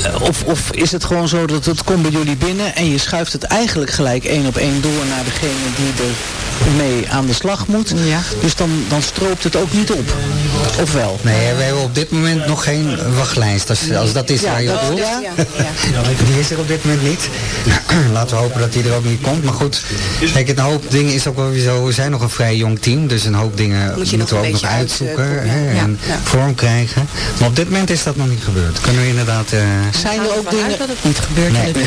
eh, of, of is het gewoon zo dat het komt bij jullie binnen en je schuift het eigenlijk gelijk één op één door naar degene die er mee aan de slag moet? Ja. Dus dan, dan stroopt het ook niet op. Of wel? Nee, we hebben op dit moment nog geen wachtlijst. Als, als dat is Ja, waar je op doelt. ja. Die is er op dit moment niet. Laten we hopen dat die er ook niet komt. Maar goed, kijk, een hoop dingen is ook wel weer zo. We zijn nog een vrij jong team. Dus een hoop dingen Moet moeten we ook nog uitzoeken. uit, eh, hè, ja. en Ja. vorm krijgen. Maar op dit moment is dat nog niet gebeurd. Kunnen we inderdaad... eh, Zijn er ook dingen... dat het niet gebeurt Nee. in de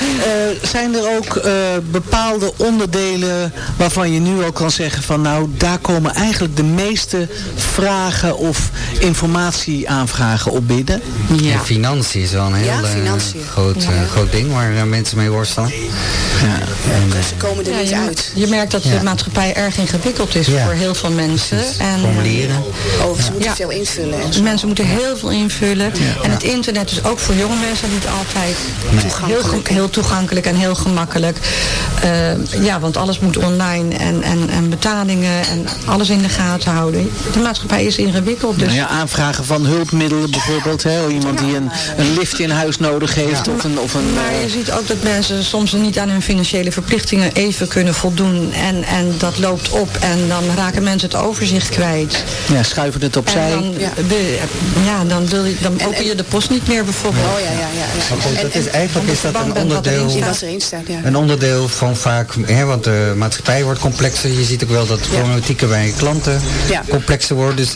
Eh, zijn er ook eh, bepaalde onderdelen waarvan je nu al kan zeggen van nou daar komen eigenlijk de meeste vragen of informatieaanvragen op binnen? Ja. financiën is wel een heel Ja, eh, groot, eh, Ja. groot ding waar eh, mensen mee worstelen. En, Ze komen er Ja, niet uit. je merkt dat Ja. de maatschappij erg ingewikkeld is Ja. voor heel veel mensen. En, formulieren. Oh, ze moeten Ja. veel invullen. En zo. Mensen moeten heel veel invullen. En het internet is ook voor jonge mensen niet altijd heel, goed- heel toegankelijk en heel gemakkelijk. Eh, ja, want alles moet online en, en, en betalingen en alles in de gaten houden. De maatschappij is ingewikkeld. Dus Nou ja, aanvragen van hulpmiddelen bijvoorbeeld. Hè? Iemand die een, een lift in huis nodig heeft. Of een, of een, Maar eh, je ziet ook dat mensen soms niet aan hun financiële verplichtingen even kunnen voldoen. En, en dat loopt op en dan raken mensen het overzicht kwijt. ja, schuiven het opzij. En dan, de- ja, dan, wil je, dan open je de post niet meer bijvoorbeeld. Oh ja, ja, ja. ja. En- dat is, en- eigenlijk is dat een onderdeel, erin staat, ja. een onderdeel van vaak, hè, want de maatschappij wordt complexer. Je ziet ook wel dat problematieken bij klanten Ja. complexer worden. Dus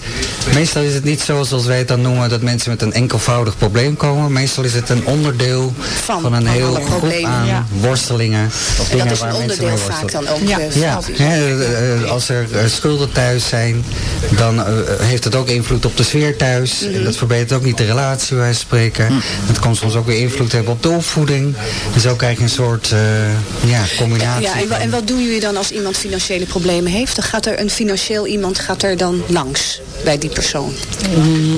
meestal is het niet zo zoals wij het dan noemen, dat mensen met een enkelvoudig probleem komen. Meestal is het een onderdeel Van- van, een van heel groep problemen, aan ja. worstelingen. Of En dingen dat is een waar mensen mee onderdeel vaak worstelen. dan ook. Ja. eh, Ja, eh, eh, als er schulden thuis zijn, dan heeft het ook invloed op de sfeer thuis. Mhm. En dat verbetert ook niet de relatie, wij spreken. Het kan soms ook weer invloed hebben op de opvoeding. En zo krijg je een soort eh, ja, combinatie. Ja, en, en wat doen jullie dan als iemand financiële problemen heeft? Dan gaat er een financieel iemand gaat er dan langs bij die persoon.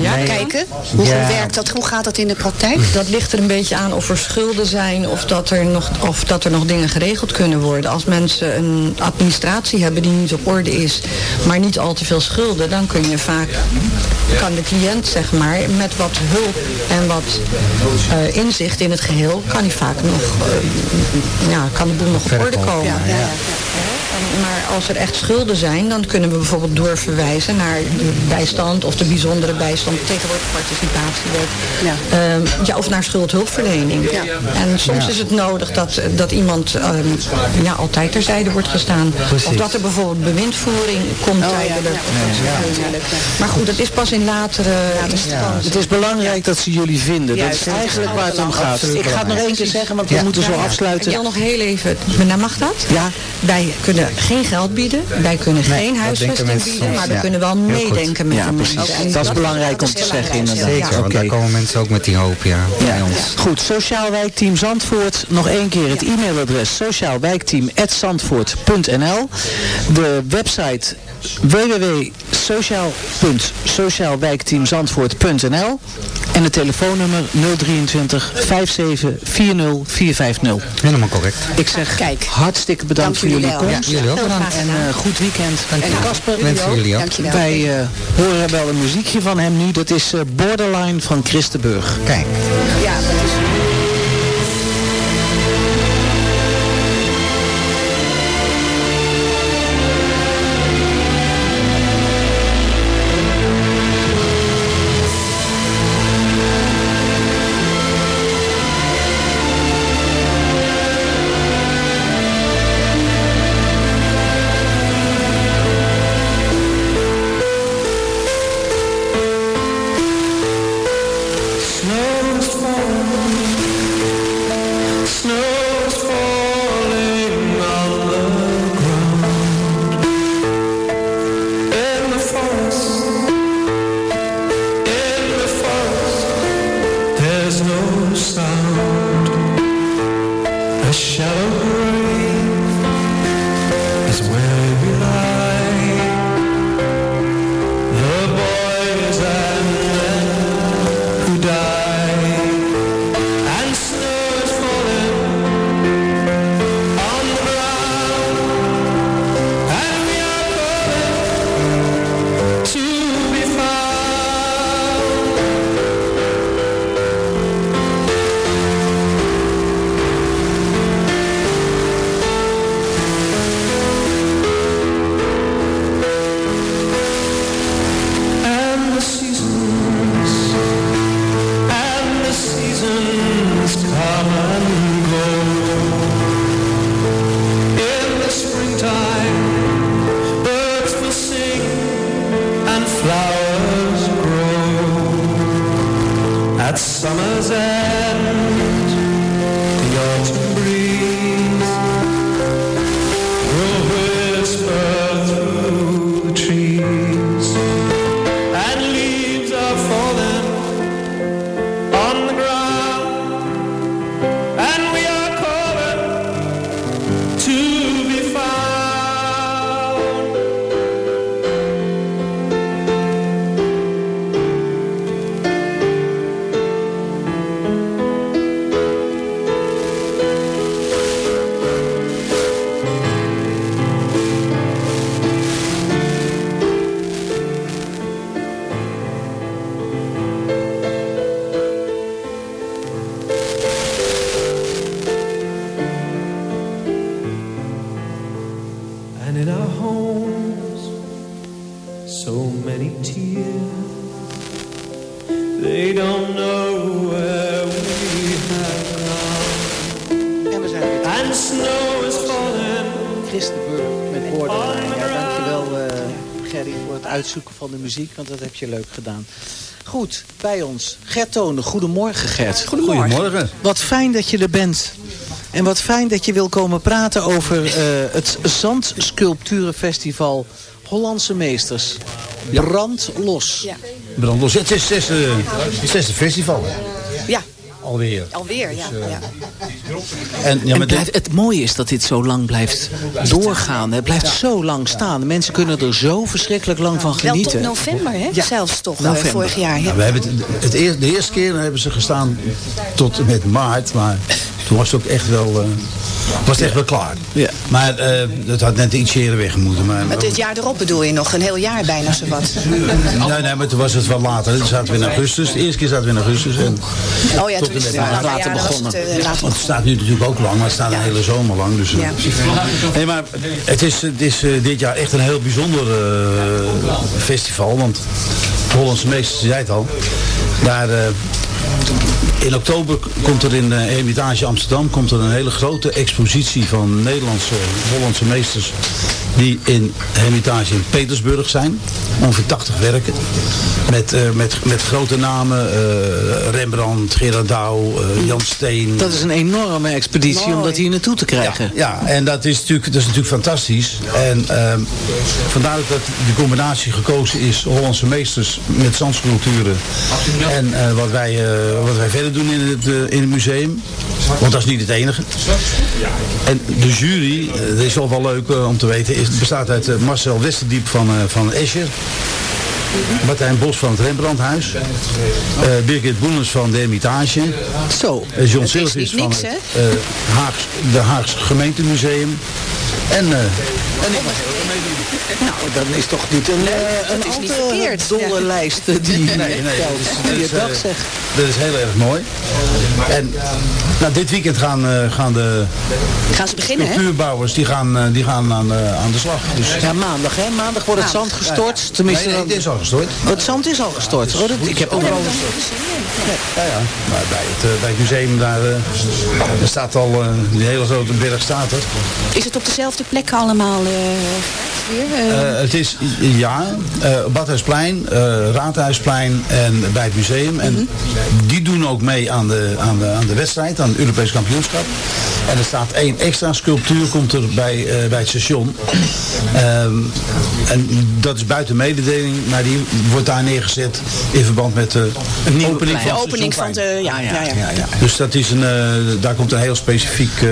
Ja, Kijken, hoe Ja. werkt dat? Hoe gaat dat in de praktijk? Dat ligt er een beetje aan of er schulden zijn of dat er nog, of dat er nog dingen geregeld kunnen worden. Als mensen een administratie hebben die niet op orde is, maar niet al te veel schulden, dan kun je vaak, kan de cliënt zeg maar, met wat hulp en wat eh, inzicht in het geheel, kan hij vaak nog, eh, ja, kan de boel nog op Verder orde komen, komen. ja, ja. Maar als er echt schulden zijn, dan kunnen we bijvoorbeeld doorverwijzen naar de bijstand of de bijzondere bijstand, tegenwoordig participatiewet. Ja. Ehm, ja, of naar schuldhulpverlening. Ja. En soms Ja. is het nodig dat, dat iemand ehm, ja, altijd terzijde wordt gestaan. Precies. Of dat er bijvoorbeeld bewindvoering komt Oh, ja, tijdelijk. ja. natuurlijk, ja. Maar goed, dat is pas in latere. Het is belangrijk dat ze jullie vinden. Dat Juist, is eigenlijk waar het om gaat. absoluut Ik ga het nog één keer zeggen, want we moeten zo afsluiten. Ik wil nog heel even, mag dat? Ja. Wij kunnen geen geld bieden, wij kunnen Nee, geen huisvesting bieden, maar we ja. kunnen wel Heel goed. meedenken met Ja, de precies. mensen. En Dat is belangrijk om te zeggen inderdaad. Zeker, want Oké. daar komen mensen ook met die hoop ja, bij ons. Goed, Sociaal Wijkteam Zandvoort. Nog één keer het e-mailadres sociaalwijkteam.zandvoort.nl De website www.sociaal.sociaalwijkteamzandvoort.nl En het telefoonnummer 023 57 40 450. Helemaal correct. Ik zeg Kijk. hartstikke bedankt Dank voor jullie komst. Ja, jullie ook bedankt. En eh, goed weekend. En Casper, Wensen jullie ook. Dankjewel. wij eh, horen wel een muziekje van hem nu. Dat is eh, Borderline van Christenburg. Kijk. Ja, van de muziek, want dat heb je leuk gedaan. Goed, bij ons Gert Tonen. Goedemorgen Gert. Goedemorgen. Goedemorgen. Wat fijn dat je er bent. En wat fijn dat je wil komen praten over eh, het Zandsculpturenfestival Hollandse Meesters. Brand los. Ja. Brandlos. Het is het zesde, het zesde festival. hè? Ja, Alweer. alweer, ja. ja. En, ja, En blijft, het mooie is dat dit zo lang blijft doorgaan. Het blijft zo lang staan. De mensen kunnen er zo verschrikkelijk lang van Wel tot genieten. november, hè? Ja. Zelfs toch, eh, November. vorig jaar. Ja. Ja, we hebben het, het eer- de eerste keer hebben ze gestaan tot en met maart, maar toen was het ook echt wel, eh, was het echt wel klaar. Ja. Maar eh het had net iets eerder weg moeten. Maar, Maar dit jaar erop bedoel je nog, een heel jaar bijna zowat. nee, nee, maar toen was het wel later. Toen zaten we in augustus. De eerste keer zaten we in augustus. En Oh ja, tot toen en is het later begonnen. Want het staat nu natuurlijk ook lang, maar het staat de hele zomer lang. Dus, eh. Ja. Nee, maar het is, het is eh, dit jaar echt een heel bijzonder eh, festival. Want de Hollandse meesters, je zei het al, daar... eh, in oktober komt er in de Hermitage Amsterdam komt er een hele grote expositie van Nederlandse, Hollandse meesters die in Hermitage in Petersburg zijn. Ongeveer 80 werken. Met, eh, met, met grote namen. eh, Rembrandt, Gerard Douw, eh, Jan Steen. Dat is een enorme expeditie om dat hier naartoe te krijgen. Ja, en dat is natuurlijk, dat is natuurlijk fantastisch. En ehm, vandaar dat de combinatie gekozen is Hollandse meesters met zandsculpturen. En eh, wat, wij, eh, wat wij verder doen in het, in het museum. Want dat is niet het enige. En de jury, eh, dat is wel wel leuk eh, om te weten, is, bestaat uit eh, Marcel Westerdiep van, eh, van Escher. Martijn Bos van het Rembrandthuis. eh Birgit Boenens van de Hermitage. Zo. Eh, John is Silvis niet van niks, het eh, Haags, de Haags Gemeentemuseum. En, eh, en ik mag er ook meedoen. Nou, dan is toch niet een, eh, een is niet te verkeerd. dolle Ja. lijst eh, die Nee, nee, dag zegt. Dat is heel erg mooi. En nou, dit weekend gaan, eh, gaan de Gaan ze beginnen, hè? cultuurbouwers die gaan, eh, die gaan aan, eh, aan de slag. Dus, Ja, maandag hè. Maandag wordt het zand gestort. Tenminste, nee, nee, dan- het is al gestort. Oh, het zand is al gestort. Oh, dat, ik heb ook wel Ja, ja. Maar bij het, eh, bij het museum daar, eh, daar staat al, eh, die hele grote berg staat er. Is het op dezelfde plek allemaal eh, weer? eh? Eh, het is, ja, eh Badhuisplein, eh, Raadhuisplein en bij het museum. En die doen ook mee aan de, aan, de, aan de wedstrijd, aan het Europees kampioenschap. En er staat één extra sculptuur, komt er bij, eh, bij het station. Ehm, en dat is buiten mededeling, maar die wordt daar neergezet in verband met de opening van het van de... Ja, ja, ja. Dus dat is een, eh, daar komt een heel specifiek... eh,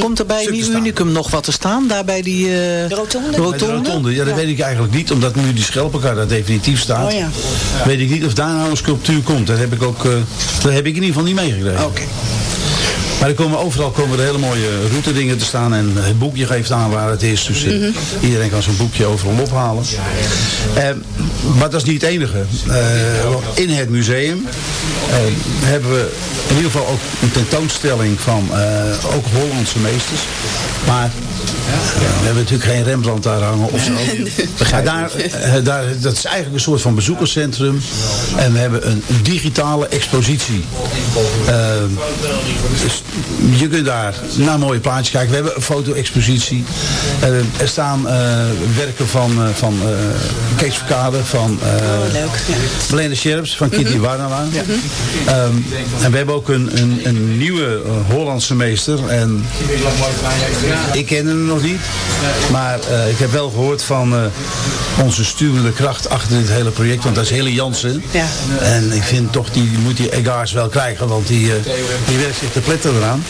Komt er bij Nieuw staan. Unicum nog wat te staan? Daar bij die eh, De rotonde? De rotonde? rotonde, ja, dat weet ik eigenlijk niet, omdat nu die schelpenkaart daar definitief staat. Oh ja. Weet ik niet of daar nou een sculptuur komt. Dat heb ik ook, eh, dat heb ik in ieder geval niet meegekregen. Oké. Maar er komen, overal komen er hele mooie route dingen te staan en het boekje geeft aan waar het is. Dus eh, iedereen kan zo'n boekje overal ophalen. Eh, maar dat is niet het enige. Eh, in het museum hebben we in ieder geval ook een tentoonstelling van ook Hollandse meesters. Maar we hebben natuurlijk geen Rembrandt daar hangen of zo. Maar daar, eh, daar, dat is eigenlijk een soort van bezoekerscentrum. En we hebben een digitale expositie. Eh, dus je kunt daar naar mooie plaatjes kijken. We hebben een foto-expositie. Eh, er staan eh, werken van, eh, van eh, Kees Verkade, van eh ja. Marlene Scherps, van Kitty. Ehm, en we hebben ook een, een, een nieuwe eh, Hollandse meester. En ik ken hem nog niet. Maar eh, ik heb wel gehoord van eh, onze stuwende kracht achter dit hele project. Want dat is Hille Jansen. Ja. En ik vind toch, die, moet die Egars wel krijgen. Want die, eh, die werkt zich te pletten eraan.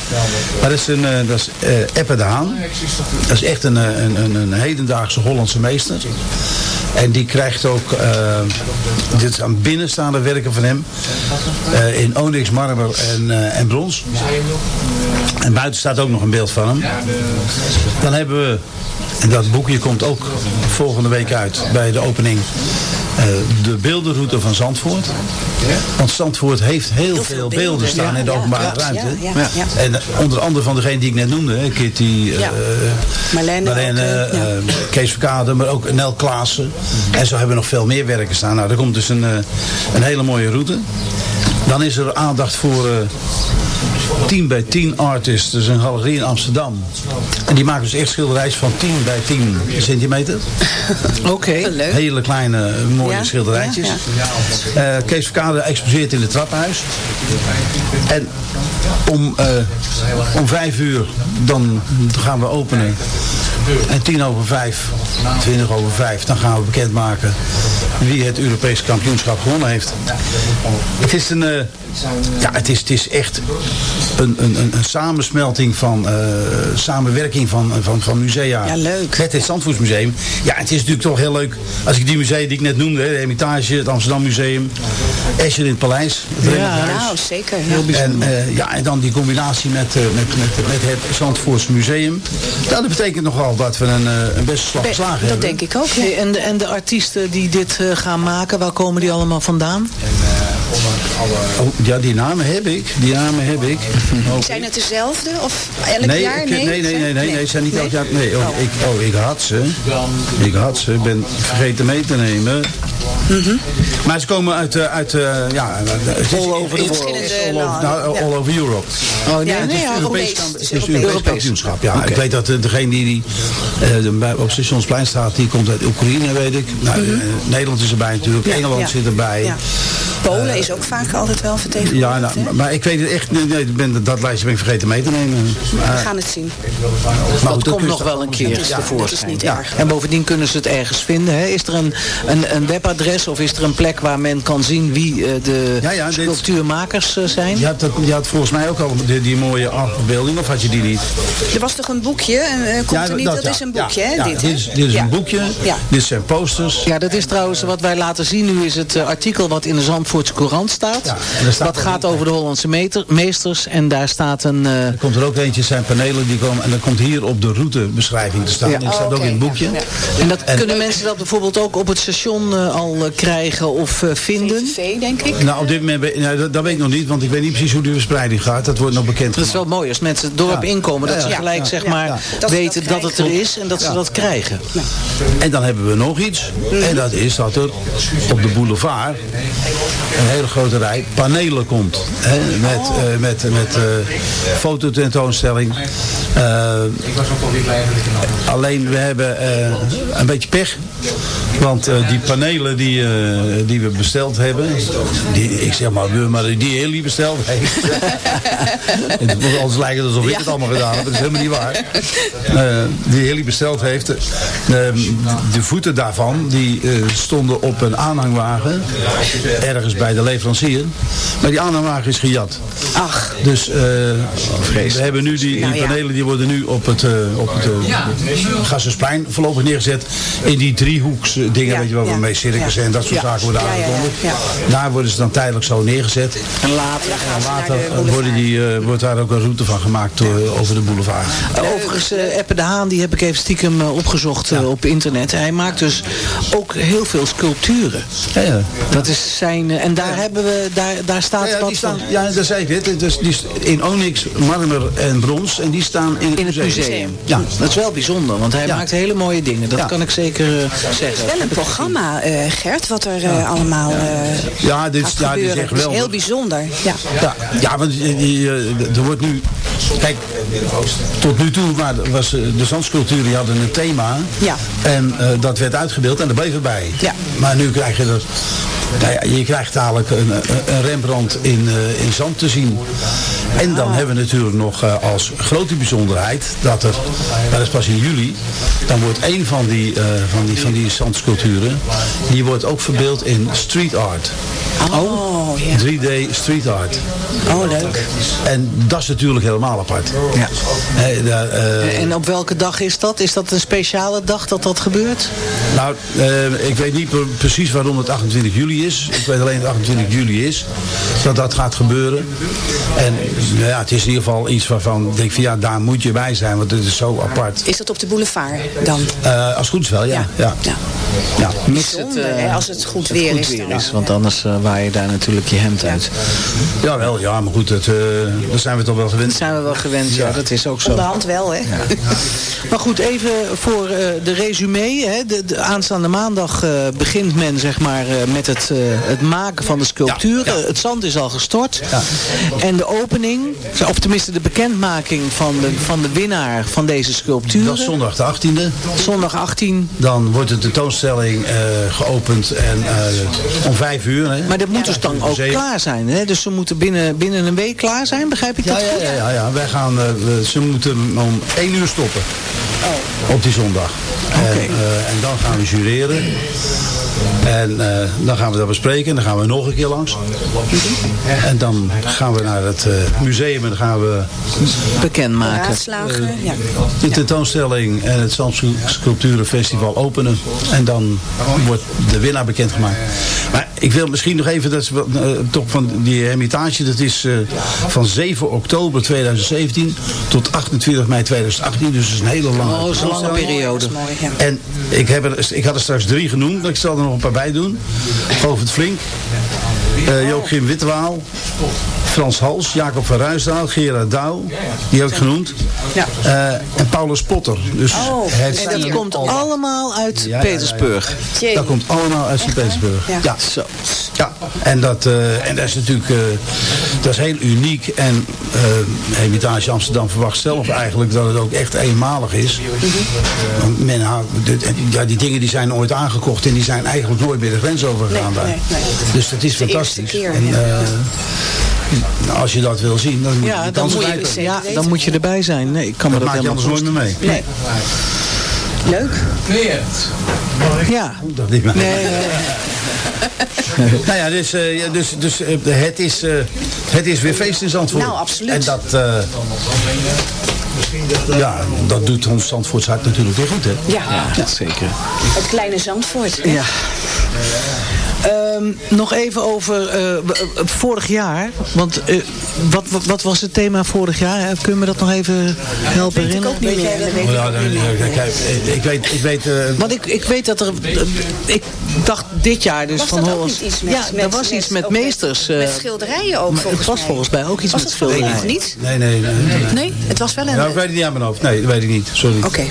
Maar dat is, een, dat is Eppe de Haan. Dat is echt een, een, een, een hedendaagse Hollandse meester. En die krijgt ook, eh, dit is aan binnenstaande werken van hem. eh, in onyx, marmer en, eh, en brons. En buiten staat ook nog een beeld van hem. Dan hebben we, en dat boekje komt ook volgende week uit bij de opening. Eh, de beeldenroute van Zandvoort. Want Zandvoort heeft heel, veel beelden staan in de openbare ruimte. En eh, onder andere van degene die ik net noemde, Kitty, eh. Marlene ook, Marlene, eh, ja. eh, Kees Verkade, maar ook Nel Klaassen. En zo hebben we nog veel meer werken staan. Nou, er komt dus een, een hele mooie route. Dan is er aandacht voor 10 bij 10 artists. Dus een galerie in Amsterdam. En die maken dus echt schilderijs van 10 bij 10 centimeter. Oké. Hele kleine, mooie Ja, schilderijtjes. ja, Eh, Kees Verkade exposeert in het trappenhuis. En om, eh, om vijf uur dan gaan we openen. En tien over vijf, twintig over vijf, dan gaan we bekendmaken wie het Europese kampioenschap gewonnen heeft. Het is een, eh, ja, het is, het is echt een, een, een, samensmelting van, eh, samenwerking van, van, van musea. Ja, leuk. Met het Zandvoortsmuseum. Ja, het is natuurlijk toch heel leuk als ik die musea die ik net noemde, de Hermitage, het Amsterdam Museum, Escher in het Paleis, het Rembrandthuis. nou zeker. Ja. En, eh, ja, en dan die combinatie met, met, met, met het Zandvoorts Museum. Nou, dat betekent nogal dat we een, eh, een beste slag Be- geslagen dat hebben. denk ik ook. ja. En, de, en de artiesten die dit eh, gaan maken, waar komen die allemaal vandaan? Oh, ja, die namen heb ik. Die namen heb ik. Oh, Zijn het dezelfde? Of elk nee, jaar? ik- nee, nee, nee, nee, nee, ze zijn niet elk jaar. Nee, oh, ik, oh, ik had ze. Ik had ze. Ik ben vergeten mee te nemen. Mhm. Maar ze komen uit, eh, uit eh, ja, all over the world. All over, nou, all over Europe. Oh, nee, het nee, is ja, Europees, het is Europees. Europees kampioenschap. Ja, ik weet dat eh, degene die, die eh, de- bij- op Stationsplein staat, die komt uit Oekraïne, weet ik. Nou, eh, Nederland is erbij natuurlijk. Mhm. Ja, Engeland ja. zit erbij. Polen is ook vaak altijd wel vertegenwoordigd. Ja, nou, maar- maar ik weet het echt, nee, ben, dat lijstje ben ik vergeten mee te nemen. We Maar- gaan het zien. maar dat goed, komt nog wel een keer Ja, tevoorschijn. niet Ja. En bovendien kunnen ze het ergens vinden. Hè? Is er een, een, een webadres of is er een plek waar men kan zien wie eh, de Ja, ja, sculptuurmakers eh, zijn? Je had, dat, je had volgens mij ook al die, die mooie afbeelding, of had je die niet? Er was toch een boekje? En, eh, komt Ja, er niet? Dat, ja. is een Ja, boekje, hè? ja, dit, dit is, dit is Ja. een boekje, Ja. dit zijn posters. Ja, dat is trouwens wat wij laten zien nu is het artikel wat in de Zandvoortse Courant staat. Ja, staat dat ook- gaat over de Hollandse meter- meesters en daar staat een... eh, Er komt er ook eentje, zijn panelen die komen, en dan komt hier op de routebeschrijving te staan. Ja. Die staat ook in het boekje. ja, en dat kunnen mensen dat bijvoorbeeld ook op het station eh, al eh, krijgen of eh, vinden? VVV, denk ik. Nou, op dit moment, ben- nou, dat, dat weet ik nog niet, want ik weet niet precies hoe die verspreiding gaat. Dat wordt nog bekend Dat is wel mooi als mensen het dorp Ja. inkomen. Dat Ja, ze gelijk ja, zeg ja, maar. Dat weten dat dat, het er is en dat ze dat krijgen. En dan hebben we nog iets. En dat is dat er op de boulevard een hele grote rij panelen komt. Hè, met eh, met, met eh, fototentoonstelling. Eh, alleen we hebben een beetje pech. Want eh, die panelen die, eh, die we besteld hebben. Die, ik zeg maar, we, maar die Heli besteld heeft. Het moet Anders lijkt het alsof ik Ja. het allemaal gedaan heb. Dat is helemaal niet waar. Eh, die Heli besteld heeft. eh, de voeten daarvan die eh, stonden op een aanhangwagen. Ergens bij de leverancier. Maar die aanhangwagen is gejat. Ach, Dus eh, we hebben nu die, Nou die ja. panelen die worden nu op het, op het uh, Gassersplein voorlopig neergezet. In die driehoeks eh, dingen, Ja, weet je wel, ja, waarmee circus ja. en dat soort Ja. zaken worden Ja, ja, ja, aangekondigd. ja. Daar worden ze dan tijdelijk zo neergezet. En later. En later de eh, worden die, eh, wordt daar ook een route van gemaakt eh, over de boulevard. Overigens, eh, Eppe de Haan, die heb ik even stiekem opgezocht op internet. Hij maakt dus ook heel veel sculpturen. Ja, ja. Dat is zijn, en daar hebben we, daar, daar staat Ja, ja, wat staan, van. ja, dat zei ik net. Dus die in onyx, marmer en brons. En die staan in het, In het museum. Ja. Dat is wel bijzonder, want hij Ja. maakt hele mooie dingen. Dat Ja. kan ik zeker het zeggen. Wel een programma, eh, Gert, wat er eh, allemaal eh Ja, dit, ja, dit is echt Het is geweldig. heel bijzonder. Ja. Ja, ja want die, er wordt nu... Kijk, tot nu toe was de zandsculpturen die hadden een thema. Ja. En eh, dat werd uitgebeeld en daar bleef het bij. Ja. Maar nu krijg je er... Nou ja, je krijgt dadelijk een, een- Rembrandt in, eh, in zand te zien. En dan hebben we natuurlijk nog eh, als grote bijzonderheid dat er, dat is pas in juli, dan wordt een van die, eh, van die, van die zandsculpturen, die wordt ook verbeeld in street art. Oh. 3D street art. Oh, leuk. En dat is natuurlijk helemaal apart. Ja. Daar, eh, En op welke dag is dat? Is dat een speciale dag dat dat gebeurt? Nou, eh, ik weet niet pre- precies waarom het 28 juli is. Ik weet alleen dat 28 juli is. Dat dat gaat gebeuren. En nou ja, het is in ieder geval iets waarvan ik denk van ja, daar moet je bij zijn. Want het is zo apart. Is dat op de boulevard dan? Eh, als het goed is wel, ja. ja. Ja. ja. Bijzonder, hè, als het goed weer goed is. weer dan. is, want anders waai je daar natuurlijk je hemd uit. Jawel, ja, maar goed, dat, eh daar zijn we toch wel gewend. Dat zijn we wel gewend, ja, dat is ook zo. Onderhand wel, hè? Maar goed, even voor eh, de resume. Hè. De, de aanstaande maandag eh, begint men zeg maar, eh, met het, eh, het maken van de sculptuur. Eh, het zand is al gestort. En de opening, of tenminste de bekendmaking van de, van de winnaar van deze sculptuur. Dat is zondag de 18e. Zondag 18. Dan wordt de tentoonstelling eh, geopend en eh, om vijf uur. Hè. Maar dat moet dus dan ook klaar zijn. Hè? Dus ze moeten binnen, binnen een week klaar zijn, begrijp ik Ja, dat ja, goed? ja, ja, ja. Wij gaan, eh, we- ze moeten om één uur stoppen. Op die zondag. En, eh, en dan gaan we jureren. En eh, dan gaan we dat bespreken. En dan gaan we nog een keer langs. En dan gaan we naar het eh, museum en dan gaan we bekendmaken. Raadslagen, ja. de tentoonstelling en het Zandsculpturenfestival openen. En dan wordt de winnaar bekendgemaakt. Maar ik wil misschien nog even, dat is wat, eh, toch van die hermitage, dat is eh, van 7 oktober 2017 tot 28 mei 2018. Dus dat is een hele lange Oh, dat is een lange periode. En ik, heb er, ik had er straks drie genoemd, maar ik zal er nog een paar bij doen. Govert Flink, eh Joachim Wittewaal, Frans Hals, Jacob van Ruisdaal, Gerard Douw, die heb ik genoemd. Eh, en Paulus Potter. Dus het En dat komt allemaal uit Ja, ja, ja, ja. Petersburg. Dat komt allemaal uit Sint-Petersburg. Ja. Ja. Zo. Ja, en dat, eh, en dat is natuurlijk eh, dat is heel uniek. En eh Hermitage Amsterdam verwacht zelf eigenlijk dat het ook echt eenmalig is. Want men houdt, ja, die dingen die zijn ooit aangekocht en die zijn eigenlijk nooit meer de grens overgegaan daar. Dus dat is de eerste fantastisch. keer, en, ja. eh, als je dat wil zien, dan moet je Ja, die dan moet, je, ja, dan moet je erbij zijn. Nee, ik kan me Dat dat maak je helemaal anders nooit meer mee. Nee. Leuk. Ja. Dat niet meer. Nee, nee. nou ja, dus, eh, ja, dus, dus eh, het, is, eh, het is weer feest in Zandvoort. Nou, absoluut. En dat, eh, ja, dat doet ons Zandvoorts hart natuurlijk weer goed, hè? Ja. zeker. Het kleine Zandvoort. hè? Ja. Ehm, nog even over eh, eh, vorig jaar. Want eh, wat, wat, wat was het thema vorig jaar? Hè? Kun je me dat nog even helpen ik herinneren? ook niet meer. Dat weet ik eh, ik weet, ik weet eh, Want ik, ik weet dat er... eh, ik dacht dit jaar dus Was van Hollands... iets met- ja, met- er was iets met meesters. eh, Met schilderijen ook volgens het was volgens mij ook iets Was met schilderijen. of niet? nee, nee, nee. nee. Nee, het was wel een... Nou, ik weet het niet aan mijn hoofd. Nee, dat weet ik niet. Sorry. Oké.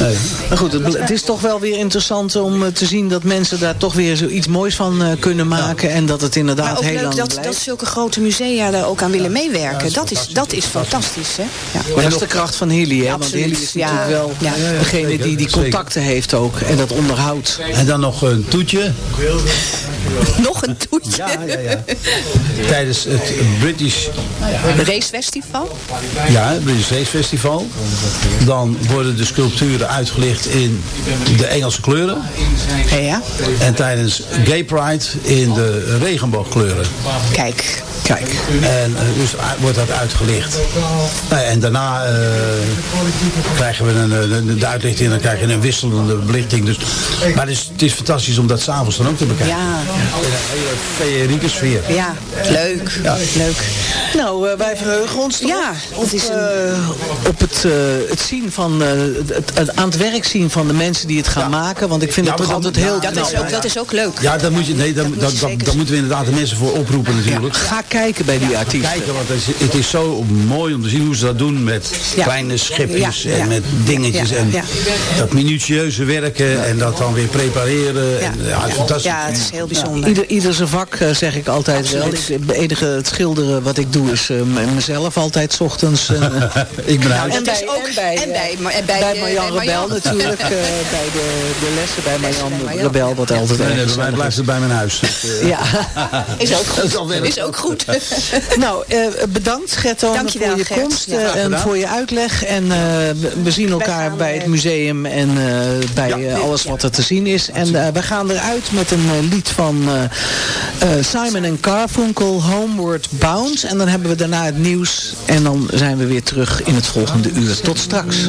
Nee. Maar goed, het, het is toch wel weer interessant om eh, te zien dat mensen daar toch weer zoiets moois van eh, kunnen maken. En dat het inderdaad Maar ook heel leuk lang dat, blijft. dat zulke grote musea daar ook aan willen meewerken. Dat is, dat is fantastisch, hè? Ja. Maar dat is de kracht van Hilly, hè? Want Absoluut, Hilly is ja. natuurlijk wel degene die die contacten heeft ook. En dat onderhoudt. En dan nog een toetje Nog een toetje. Ja, ja, ja. tijdens het British Racefestival. Ja, het British Race Festival. Dan worden de sculpturen uitgelicht in de Engelse kleuren. Ja. En tijdens Gay Pride in de regenboogkleuren. Kijk. Kijk. En eh, dus u- wordt dat uitgelicht. Nou en daarna eh, krijgen we een, eh, de, de uitlichting en dan krijg je een wisselende belichting. Dus, maar het is, het is fantastisch om dat s'avonds dan ook te bekijken. Ja. In een hele feerieke sfeer. Ja, leuk. Ja. Leuk. Nou, eh, wij verheugen ons toch Ja, op, het is een- eh, op het, eh, het zien van, eh, het, het aan het werk zien van de mensen die het gaan maken. Want ik vind Ja, het toch dan- altijd heel Dat knap. is ook, dat is ook leuk. Ja, daar moet je, nee, moet je daar, zien. moeten we inderdaad de mensen voor oproepen natuurlijk. Ga kijken bij die artiesten. Kijken, want het is, het is zo mooi om te zien hoe ze dat doen met Ja. kleine schepjes Ja, en ja. met dingetjes. Ja, En ja. dat minutieuze werken en dat dan weer prepareren. En, ja, fantastisch. Ja, het is heel bijzonder. Ieder, ieder zijn vak, zeg ik altijd wel. Ik, het enige het schilderen wat ik doe doe is eh, mezelf altijd 's ochtends. eh, ik ben Nou, en bij, is ook, en bij, en bij, eh, en bij, bij Marjan bij Rebel natuurlijk. eh, bij de, de lessen bij Marjan Rebel, wat altijd Nee, erg nee, bij mij gezellig blijft is. het bij mijn huis. Ja. Is ook goed. Is ook goed. Nou, eh, bedankt Gerton Dankjewel, voor je Gert. komst Ja. en voor je uitleg. En eh, we- zien elkaar bij het museum en eh, bij alles wat er te zien is. En we gaan eruit met een lied van eh, eh, Simon en Carfunkel, Homeward Bound. En dan hebben we daarna het nieuws en dan zijn we weer terug in het volgende uur. Tot straks.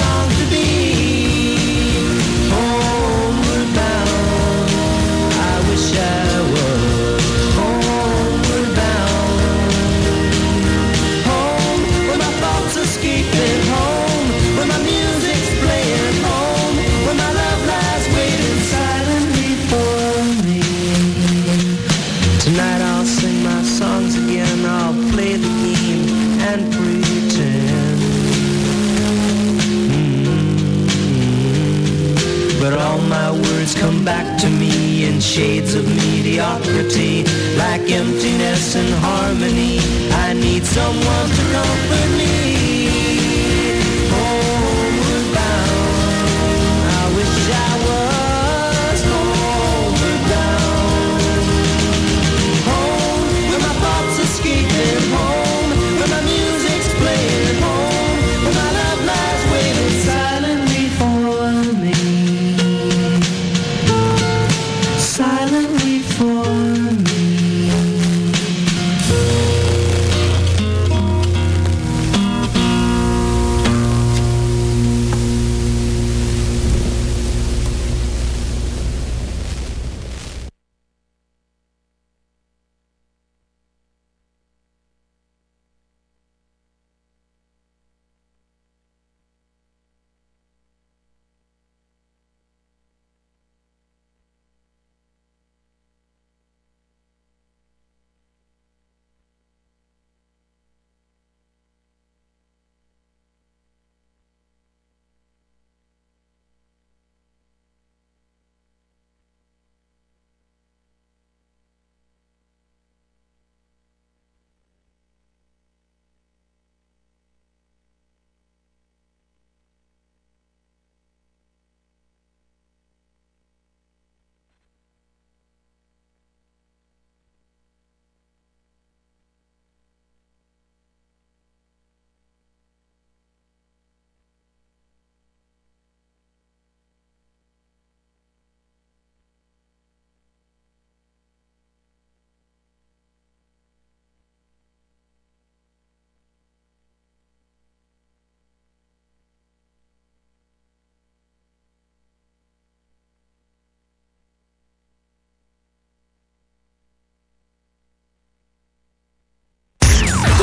back to me in shades of mediocrity, like emptiness and harmony. I need someone to comfort me.